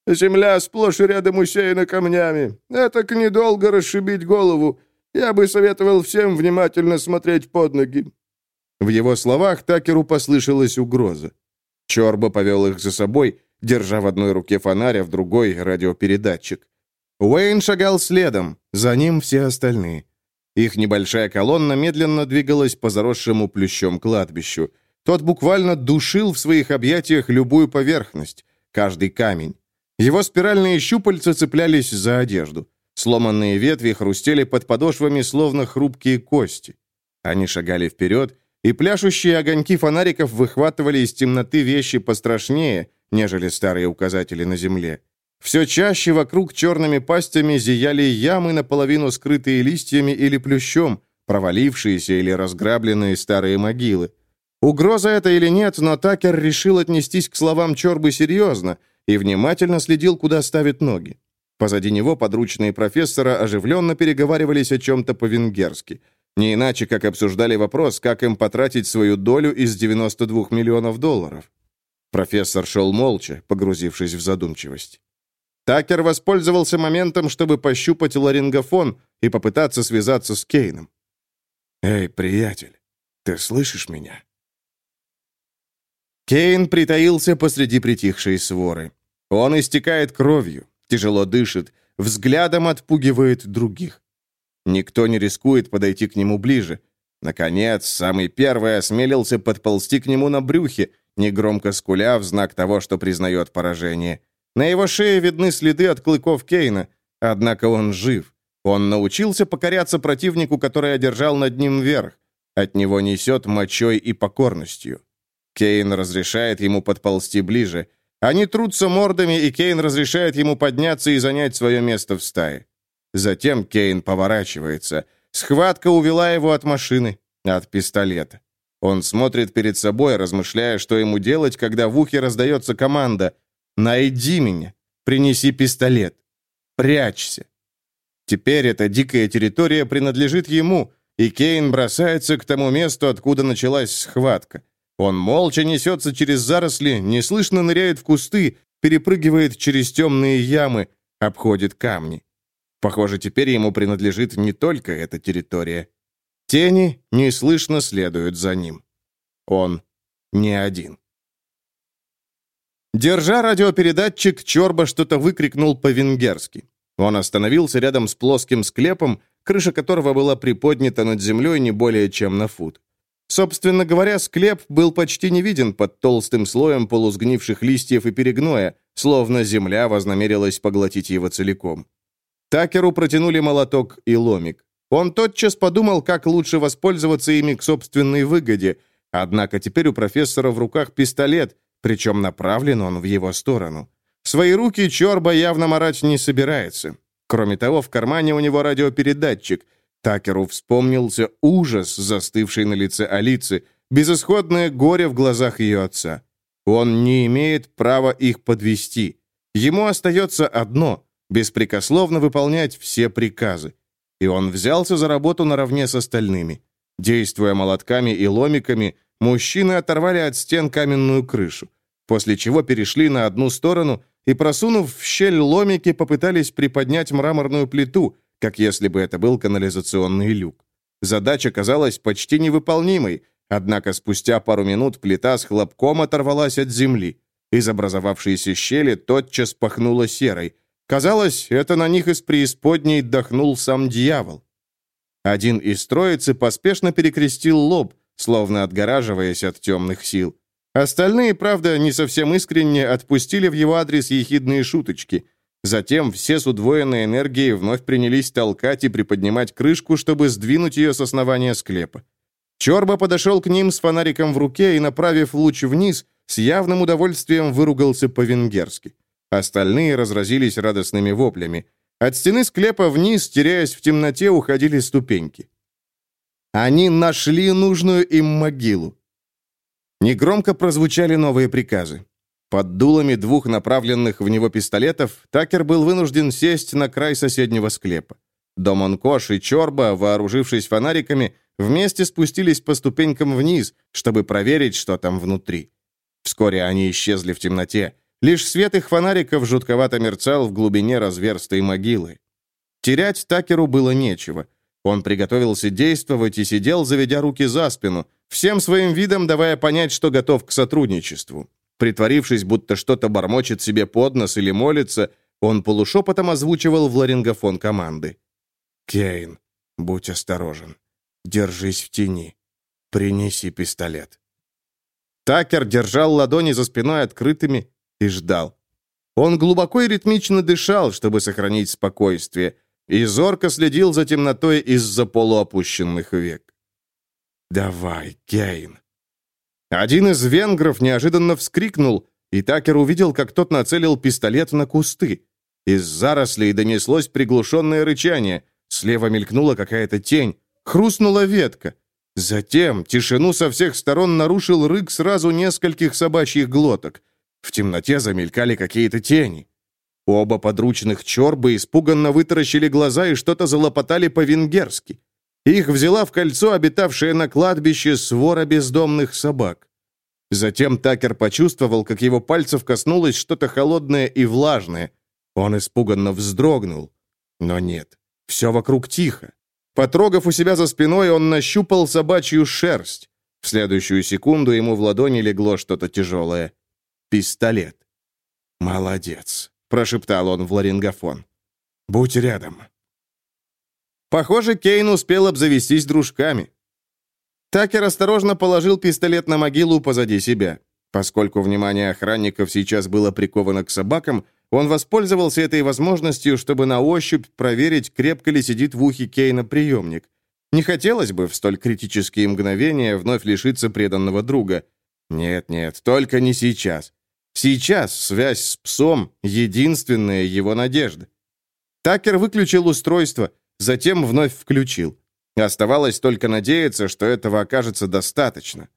«Земля сплошь и рядом усеяна камнями. Это к недолго расшибить голову. Я бы советовал всем внимательно смотреть под ноги». В его словах Такеру послышалась угроза. Чорба повел их за собой, держа в одной руке фонарь, а в другой — радиопередатчик. Уэйн шагал следом, за ним все остальные. Их небольшая колонна медленно двигалась по заросшему плющом кладбищу. Тот буквально душил в своих объятиях любую поверхность, каждый камень. Его спиральные щупальца цеплялись за одежду. Сломанные ветви хрустели под подошвами, словно хрупкие кости. Они шагали вперед, и пляшущие огоньки фонариков выхватывали из темноты вещи пострашнее, нежели старые указатели на земле. Все чаще вокруг черными пастями зияли ямы, наполовину скрытые листьями или плющом, провалившиеся или разграбленные старые могилы. Угроза это или нет, но Такер решил отнестись к словам Чорбы серьезно и внимательно следил, куда ставит ноги. Позади него подручные профессора оживленно переговаривались о чем-то по-венгерски. Не иначе, как обсуждали вопрос, как им потратить свою долю из 92 миллионов долларов. Профессор шел молча, погрузившись в задумчивость. Такер воспользовался моментом, чтобы пощупать ларингофон и попытаться связаться с Кейном. «Эй, приятель, ты слышишь меня?» Кейн притаился посреди притихшей своры. Он истекает кровью, тяжело дышит, взглядом отпугивает других. Никто не рискует подойти к нему ближе. Наконец, самый первый осмелился подползти к нему на брюхе, негромко скуля в знак того, что признает поражение. На его шее видны следы от клыков Кейна, однако он жив. Он научился покоряться противнику, который одержал над ним верх. От него несет мочой и покорностью. Кейн разрешает ему подползти ближе. Они трутся мордами, и Кейн разрешает ему подняться и занять свое место в стае. Затем Кейн поворачивается. Схватка увела его от машины, от пистолета. Он смотрит перед собой, размышляя, что ему делать, когда в ухе раздается команда «Найди меня! Принеси пистолет! Прячься!» Теперь эта дикая территория принадлежит ему, и Кейн бросается к тому месту, откуда началась схватка. Он молча несется через заросли, неслышно ныряет в кусты, перепрыгивает через темные ямы, обходит камни. Похоже, теперь ему принадлежит не только эта территория. Тени неслышно следуют за ним. Он не один. Держа радиопередатчик, Чорба что-то выкрикнул по-венгерски. Он остановился рядом с плоским склепом, крыша которого была приподнята над землей не более чем на фут. Собственно говоря, склеп был почти не виден под толстым слоем полусгнивших листьев и перегноя, словно земля вознамерилась поглотить его целиком. Такеру протянули молоток и ломик. Он тотчас подумал, как лучше воспользоваться ими к собственной выгоде, однако теперь у профессора в руках пистолет, причем направлен он в его сторону. Свои руки Чорба явно марать не собирается. Кроме того, в кармане у него радиопередатчик. Такеру вспомнился ужас, застывший на лице Алицы, безысходное горе в глазах ее отца. Он не имеет права их подвести. Ему остается одно — беспрекословно выполнять все приказы. И он взялся за работу наравне с остальными. Действуя молотками и ломиками, мужчины оторвали от стен каменную крышу, после чего перешли на одну сторону и, просунув в щель ломики, попытались приподнять мраморную плиту, как если бы это был канализационный люк. Задача казалась почти невыполнимой, однако спустя пару минут плита с хлопком оторвалась от земли. Из образовавшейся щели тотчас пахнуло серой. Казалось, это на них из преисподней дохнул сам дьявол. Один из троицы поспешно перекрестил лоб, словно отгораживаясь от темных сил. Остальные, правда, не совсем искренне отпустили в его адрес ехидные шуточки. Затем все с удвоенной энергией вновь принялись толкать и приподнимать крышку, чтобы сдвинуть ее с основания склепа. Чорба подошел к ним с фонариком в руке и, направив луч вниз, с явным удовольствием выругался по-венгерски. Остальные разразились радостными воплями. От стены склепа вниз, теряясь в темноте, уходили ступеньки. Они нашли нужную им могилу. Негромко прозвучали новые приказы. Под дулами двух направленных в него пистолетов Такер был вынужден сесть на край соседнего склепа. Домонкош и Чорба, вооружившись фонариками, вместе спустились по ступенькам вниз, чтобы проверить, что там внутри. Вскоре они исчезли в темноте. Лишь свет их фонариков жутковато мерцал в глубине разверстой могилы. Терять Такеру было нечего. Он приготовился действовать и сидел, заведя руки за спину, всем своим видом давая понять, что готов к сотрудничеству. Притворившись, будто что-то бормочет себе под нос или молится, он полушепотом озвучивал в ларингофон команды. «Кейн, будь осторожен. Держись в тени. Принеси пистолет». Такер держал ладони за спиной открытыми и ждал. Он глубоко и ритмично дышал, чтобы сохранить спокойствие, и зорко следил за темнотой из-за полуопущенных век. «Давай, Кейн!» Один из венгров неожиданно вскрикнул, и Такер увидел, как тот нацелил пистолет на кусты. Из зарослей донеслось приглушенное рычание, слева мелькнула какая-то тень, хрустнула ветка. Затем тишину со всех сторон нарушил рык сразу нескольких собачьих глоток. В темноте замелькали какие-то тени. Оба подручных чорбы испуганно вытаращили глаза и что-то залопотали по-венгерски. Их взяла в кольцо обитавшая на кладбище свора бездомных собак. Затем Такер почувствовал, как его пальцев коснулось что-то холодное и влажное. Он испуганно вздрогнул. Но нет, все вокруг тихо. Потрогав у себя за спиной, он нащупал собачью шерсть. В следующую секунду ему в ладони легло что-то тяжелое. Пистолет. «Молодец», — прошептал он в ларингофон. «Будь рядом». Похоже, Кейн успел обзавестись дружками. Такер осторожно положил пистолет на могилу позади себя. Поскольку внимание охранников сейчас было приковано к собакам, он воспользовался этой возможностью, чтобы на ощупь проверить, крепко ли сидит в ухе Кейна приемник. Не хотелось бы в столь критические мгновения вновь лишиться преданного друга. Нет-нет, только не сейчас. Сейчас связь с псом — единственная его надежда. Такер выключил устройство, затем вновь включил. Оставалось только надеяться, что этого окажется достаточно.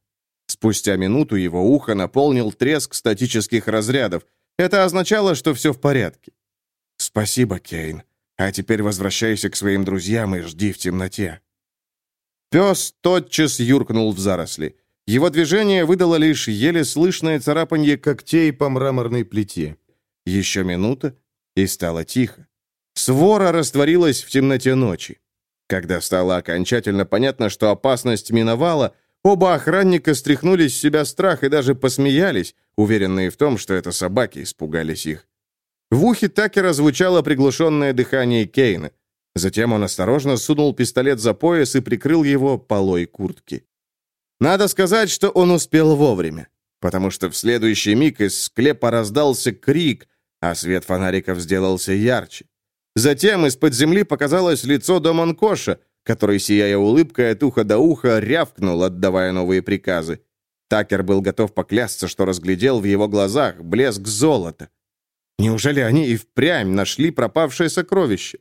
Спустя минуту его ухо наполнил треск статических разрядов. Это означало, что все в порядке. «Спасибо, Кейн. А теперь возвращайся к своим друзьям и жди в темноте». Пес тотчас юркнул в заросли. Его движение выдало лишь еле слышное царапанье когтей по мраморной плите. Еще минута, и стало тихо. Свора растворилась в темноте ночи. Когда стало окончательно понятно, что опасность миновала, оба охранника стряхнули с себя страх и даже посмеялись, уверенные в том, что это собаки испугались их. В ухе Такера звучало приглушенное дыхание Кейна. Затем он осторожно сунул пистолет за пояс и прикрыл его полой куртки. Надо сказать, что он успел вовремя, потому что в следующий миг из склепа раздался крик, а свет фонариков сделался ярче. Затем из-под земли показалось лицо Доманкоша, который, сияя улыбкой от уха до уха, рявкнул, отдавая новые приказы. Такер был готов поклясться, что разглядел в его глазах блеск золота. Неужели они и впрямь нашли пропавшее сокровище?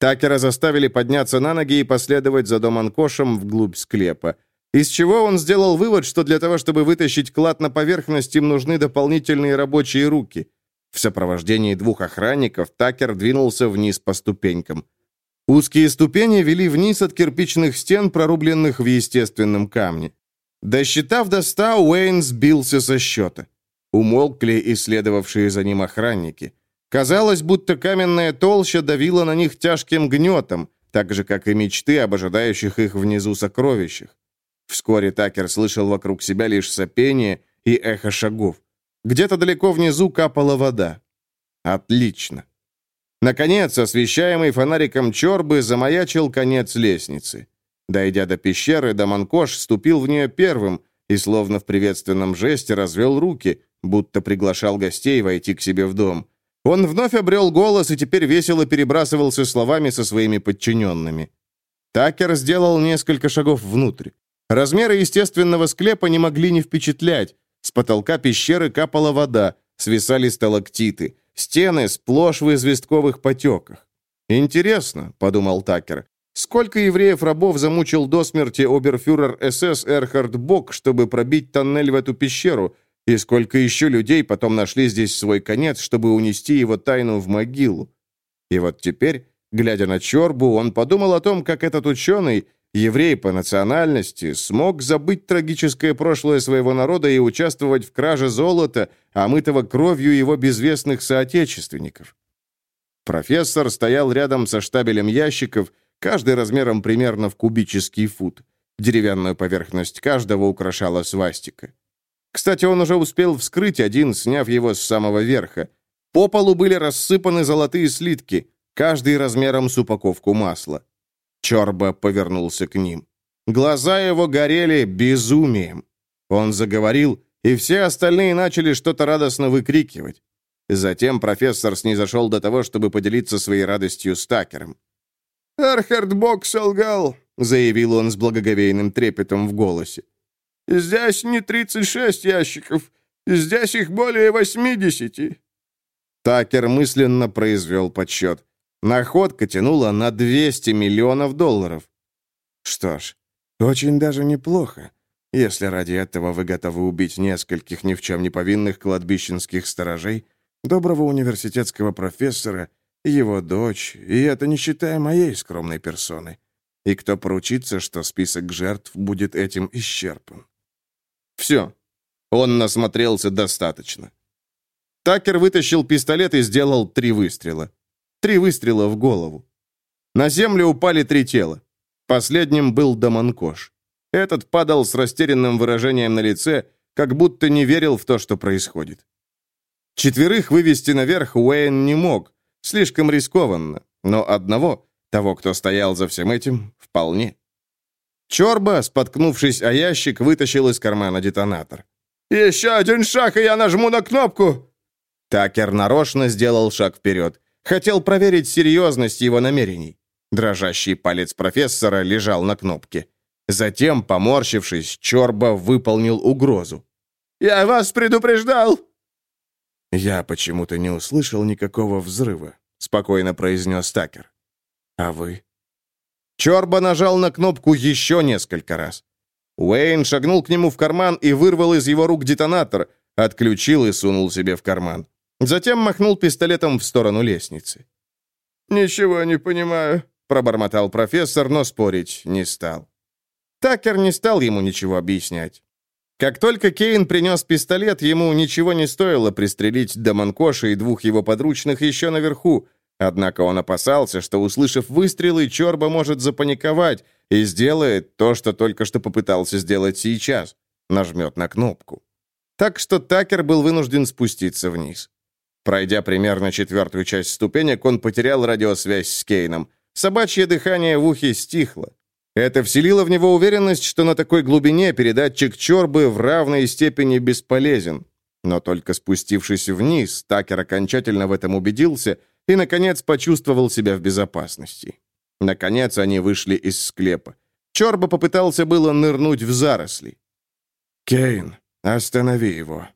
Такера заставили подняться на ноги и последовать за Доманкошем вглубь склепа. Из чего он сделал вывод, что для того, чтобы вытащить клад на поверхность, им нужны дополнительные рабочие руки. В сопровождении двух охранников Такер двинулся вниз по ступенькам. Узкие ступени вели вниз от кирпичных стен, прорубленных в естественном камне. Досчитав до ста, Уэйн сбился со счета. Умолкли исследовавшие за ним охранники. Казалось, будто каменная толща давила на них тяжким гнетом, так же, как и мечты об ожидающих их внизу сокровищах. Вскоре Такер слышал вокруг себя лишь сопение и эхо шагов. Где-то далеко внизу капала вода. Отлично. Наконец, освещаемый фонариком чорбы, замаячил конец лестницы. Дойдя до пещеры, Даманкош ступил в нее первым и, словно в приветственном жесте, развел руки, будто приглашал гостей войти к себе в дом. Он вновь обрел голос и теперь весело перебрасывался словами со своими подчиненными. Такер сделал несколько шагов внутрь. Размеры естественного склепа не могли не впечатлять. С потолка пещеры капала вода, свисали сталактиты, стены сплошь в известковых потеках. «Интересно», — подумал Такер, Сколько евреев-рабов замучил до смерти оберфюрер СС Эрхард Бок, чтобы пробить тоннель в эту пещеру, и сколько еще людей потом нашли здесь свой конец, чтобы унести его тайну в могилу. И вот теперь, глядя на Чорбу, он подумал о том, как этот ученый, еврей по национальности, смог забыть трагическое прошлое своего народа и участвовать в краже золота, омытого кровью его безвестных соотечественников. Профессор стоял рядом со штабелем ящиков, каждый размером примерно в кубический фут. Деревянную поверхность каждого украшала свастика. Кстати, он уже успел вскрыть один, сняв его с самого верха. По полу были рассыпаны золотые слитки, каждый размером с упаковку масла. Чорба повернулся к ним. Глаза его горели безумием. Он заговорил, и все остальные начали что-то радостно выкрикивать. Затем профессор снизошел до того, чтобы поделиться своей радостью с Такером. «Эрхард Бок солгал», — заявил он с благоговейным трепетом в голосе. Здесь не 36 ящиков, здесь их более 80. Такер мысленно произвел подсчет. Находка тянула на 200 миллионов долларов. Что ж, очень даже неплохо, если ради этого вы готовы убить нескольких ни в чем не повинных кладбищенских сторожей, доброго университетского профессора, его дочь, и это не считая моей скромной персоны. И кто поручится, что список жертв будет этим исчерпан? Все. Он насмотрелся достаточно. Такер вытащил пистолет и сделал три выстрела. Три выстрела в голову. На землю упали три тела. Последним был Даманкош. Этот падал с растерянным выражением на лице, как будто не верил в то, что происходит. Четверых вывести наверх Уэйн не мог, слишком рискованно, но одного, того, кто стоял за всем этим, вполне. Чорба, споткнувшись о ящик, вытащил из кармана детонатор. «Еще один шаг, и я нажму на кнопку!» Такер нарочно сделал шаг вперед. Хотел проверить серьезность его намерений. Дрожащий палец профессора лежал на кнопке. Затем, поморщившись, Чорба выполнил угрозу. «Я вас предупреждал!» «Я почему-то не услышал никакого взрыва», — спокойно произнес Такер. «А вы?» Чорба нажал на кнопку еще несколько раз. Уэйн шагнул к нему в карман и вырвал из его рук детонатор, отключил и сунул себе в карман. Затем махнул пистолетом в сторону лестницы. «Ничего не понимаю», — пробормотал профессор, но спорить не стал. Такер не стал ему ничего объяснять. Как только Кейн принес пистолет, ему ничего не стоило пристрелить Даманкоша и двух его подручных еще наверху, однако он опасался, что, услышав выстрелы, Чорба может запаниковать и сделает то, что только что попытался сделать сейчас — нажмет на кнопку. Так что Такер был вынужден спуститься вниз. Пройдя примерно четвертую часть ступенек, он потерял радиосвязь с Кейном. Собачье дыхание в ухе стихло. Это вселило в него уверенность, что на такой глубине передатчик Чорбы в равной степени бесполезен. Но только спустившись вниз, Такер окончательно в этом убедился и, наконец, почувствовал себя в безопасности. Наконец они вышли из склепа. Чорба попытался было нырнуть в заросли. «Кейн, останови его».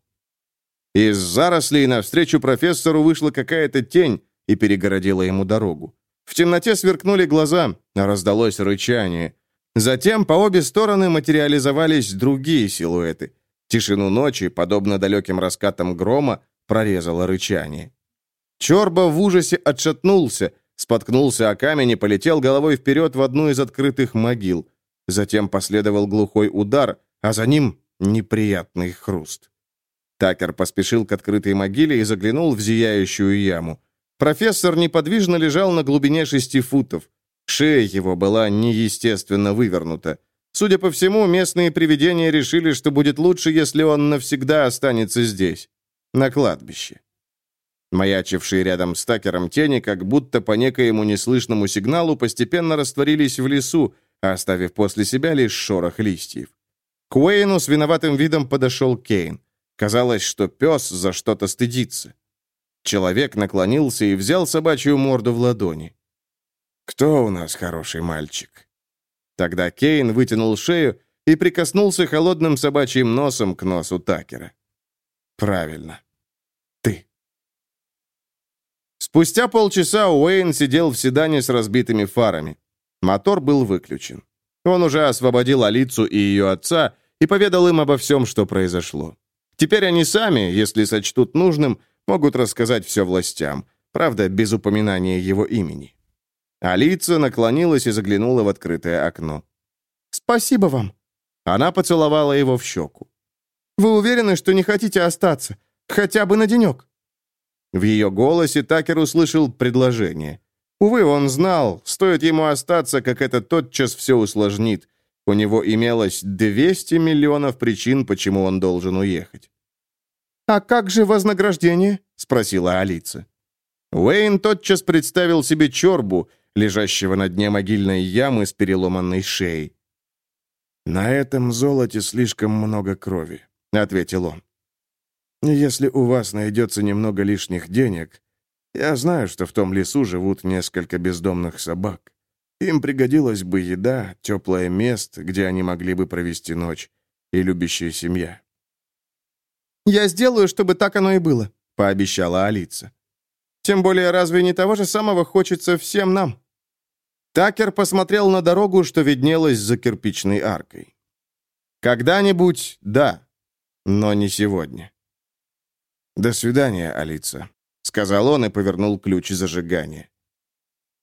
Из зарослей навстречу профессору вышла какая-то тень и перегородила ему дорогу. В темноте сверкнули глаза, раздалось рычание. Затем по обе стороны материализовались другие силуэты. Тишину ночи, подобно далеким раскатам грома, прорезало рычание. Чорба в ужасе отшатнулся, споткнулся о камень и полетел головой вперед в одну из открытых могил. Затем последовал глухой удар, а за ним неприятный хруст. Такер поспешил к открытой могиле и заглянул в зияющую яму. Профессор неподвижно лежал на глубине шести футов. Шея его была неестественно вывернута. Судя по всему, местные привидения решили, что будет лучше, если он навсегда останется здесь, на кладбище. Маячившие рядом с Такером тени, как будто по некоему неслышному сигналу, постепенно растворились в лесу, оставив после себя лишь шорох листьев. К Уэйну с виноватым видом подошел Кейн. Казалось, что пес за что-то стыдится. Человек наклонился и взял собачью морду в ладони. «Кто у нас хороший мальчик?» Тогда Кейн вытянул шею и прикоснулся холодным собачьим носом к носу Такера. «Правильно. Ты». Спустя полчаса Уэйн сидел в седане с разбитыми фарами. Мотор был выключен. Он уже освободил Алицу и ее отца и поведал им обо всем, что произошло. Теперь они сами, если сочтут нужным, могут рассказать все властям, правда, без упоминания его имени. Алица наклонилась и заглянула в открытое окно. «Спасибо вам». Она поцеловала его в щеку. «Вы уверены, что не хотите остаться? Хотя бы на денек?» В ее голосе Такер услышал предложение. Увы, он знал, стоит ему остаться, как это тотчас все усложнит. У него имелось 200 миллионов причин, почему он должен уехать. «А как же вознаграждение?» — спросила Алиса. Уэйн тотчас представил себе чорбу, лежащего на дне могильной ямы с переломанной шеей. «На этом золоте слишком много крови», — ответил он. «Если у вас найдется немного лишних денег, я знаю, что в том лесу живут несколько бездомных собак. Им пригодилась бы еда, теплое место, где они могли бы провести ночь, и любящая семья. «Я сделаю, чтобы так оно и было», — пообещала Алиса. «Тем более, разве не того же самого хочется всем нам?» Такер посмотрел на дорогу, что виднелась за кирпичной аркой. «Когда-нибудь, да, но не сегодня». «До свидания, Алиса», — сказал он и повернул ключ зажигания.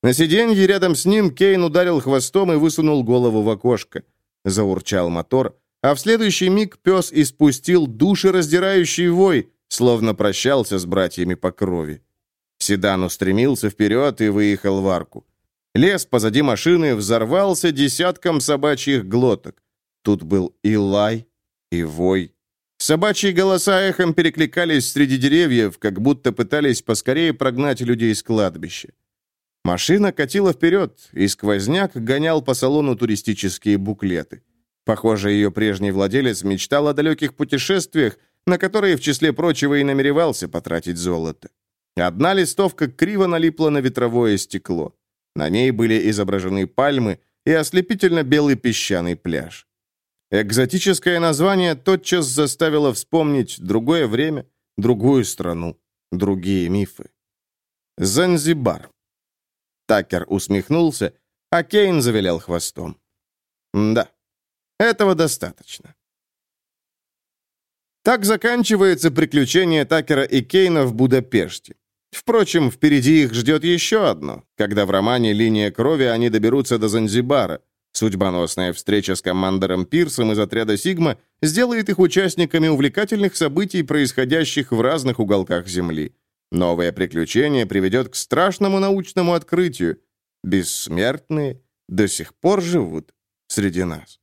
На сиденье рядом с ним Кейн ударил хвостом и высунул голову в окошко. Заурчал мотор, а в следующий миг пес испустил душераздирающий вой, словно прощался с братьями по крови. Седан устремился вперед и выехал в арку. Лес позади машины взорвался десятком собачьих глоток. Тут был и лай, и вой. Собачьи голоса эхом перекликались среди деревьев, как будто пытались поскорее прогнать людей с кладбища. Машина катила вперед, и сквозняк гонял по салону туристические буклеты. Похоже, ее прежний владелец мечтал о далеких путешествиях, на которые, в числе прочего, и намеревался потратить золото. Одна листовка криво налипла на ветровое стекло. На ней были изображены пальмы и ослепительно-белый песчаный пляж. Экзотическое название тотчас заставило вспомнить другое время, другую страну, другие мифы. Занзибар. Такер усмехнулся, а Кейн завилял хвостом. Да, этого достаточно. Так заканчивается приключение Такера и Кейна в Будапеште. Впрочем, впереди их ждет еще одно, когда в романе «Линия крови» они доберутся до Занзибара. Судьбоносная встреча с командором Пирсом из отряда «Сигма» сделает их участниками увлекательных событий, происходящих в разных уголках Земли. Новое приключение приведет к страшному научному открытию. Бессмертные до сих пор живут среди нас.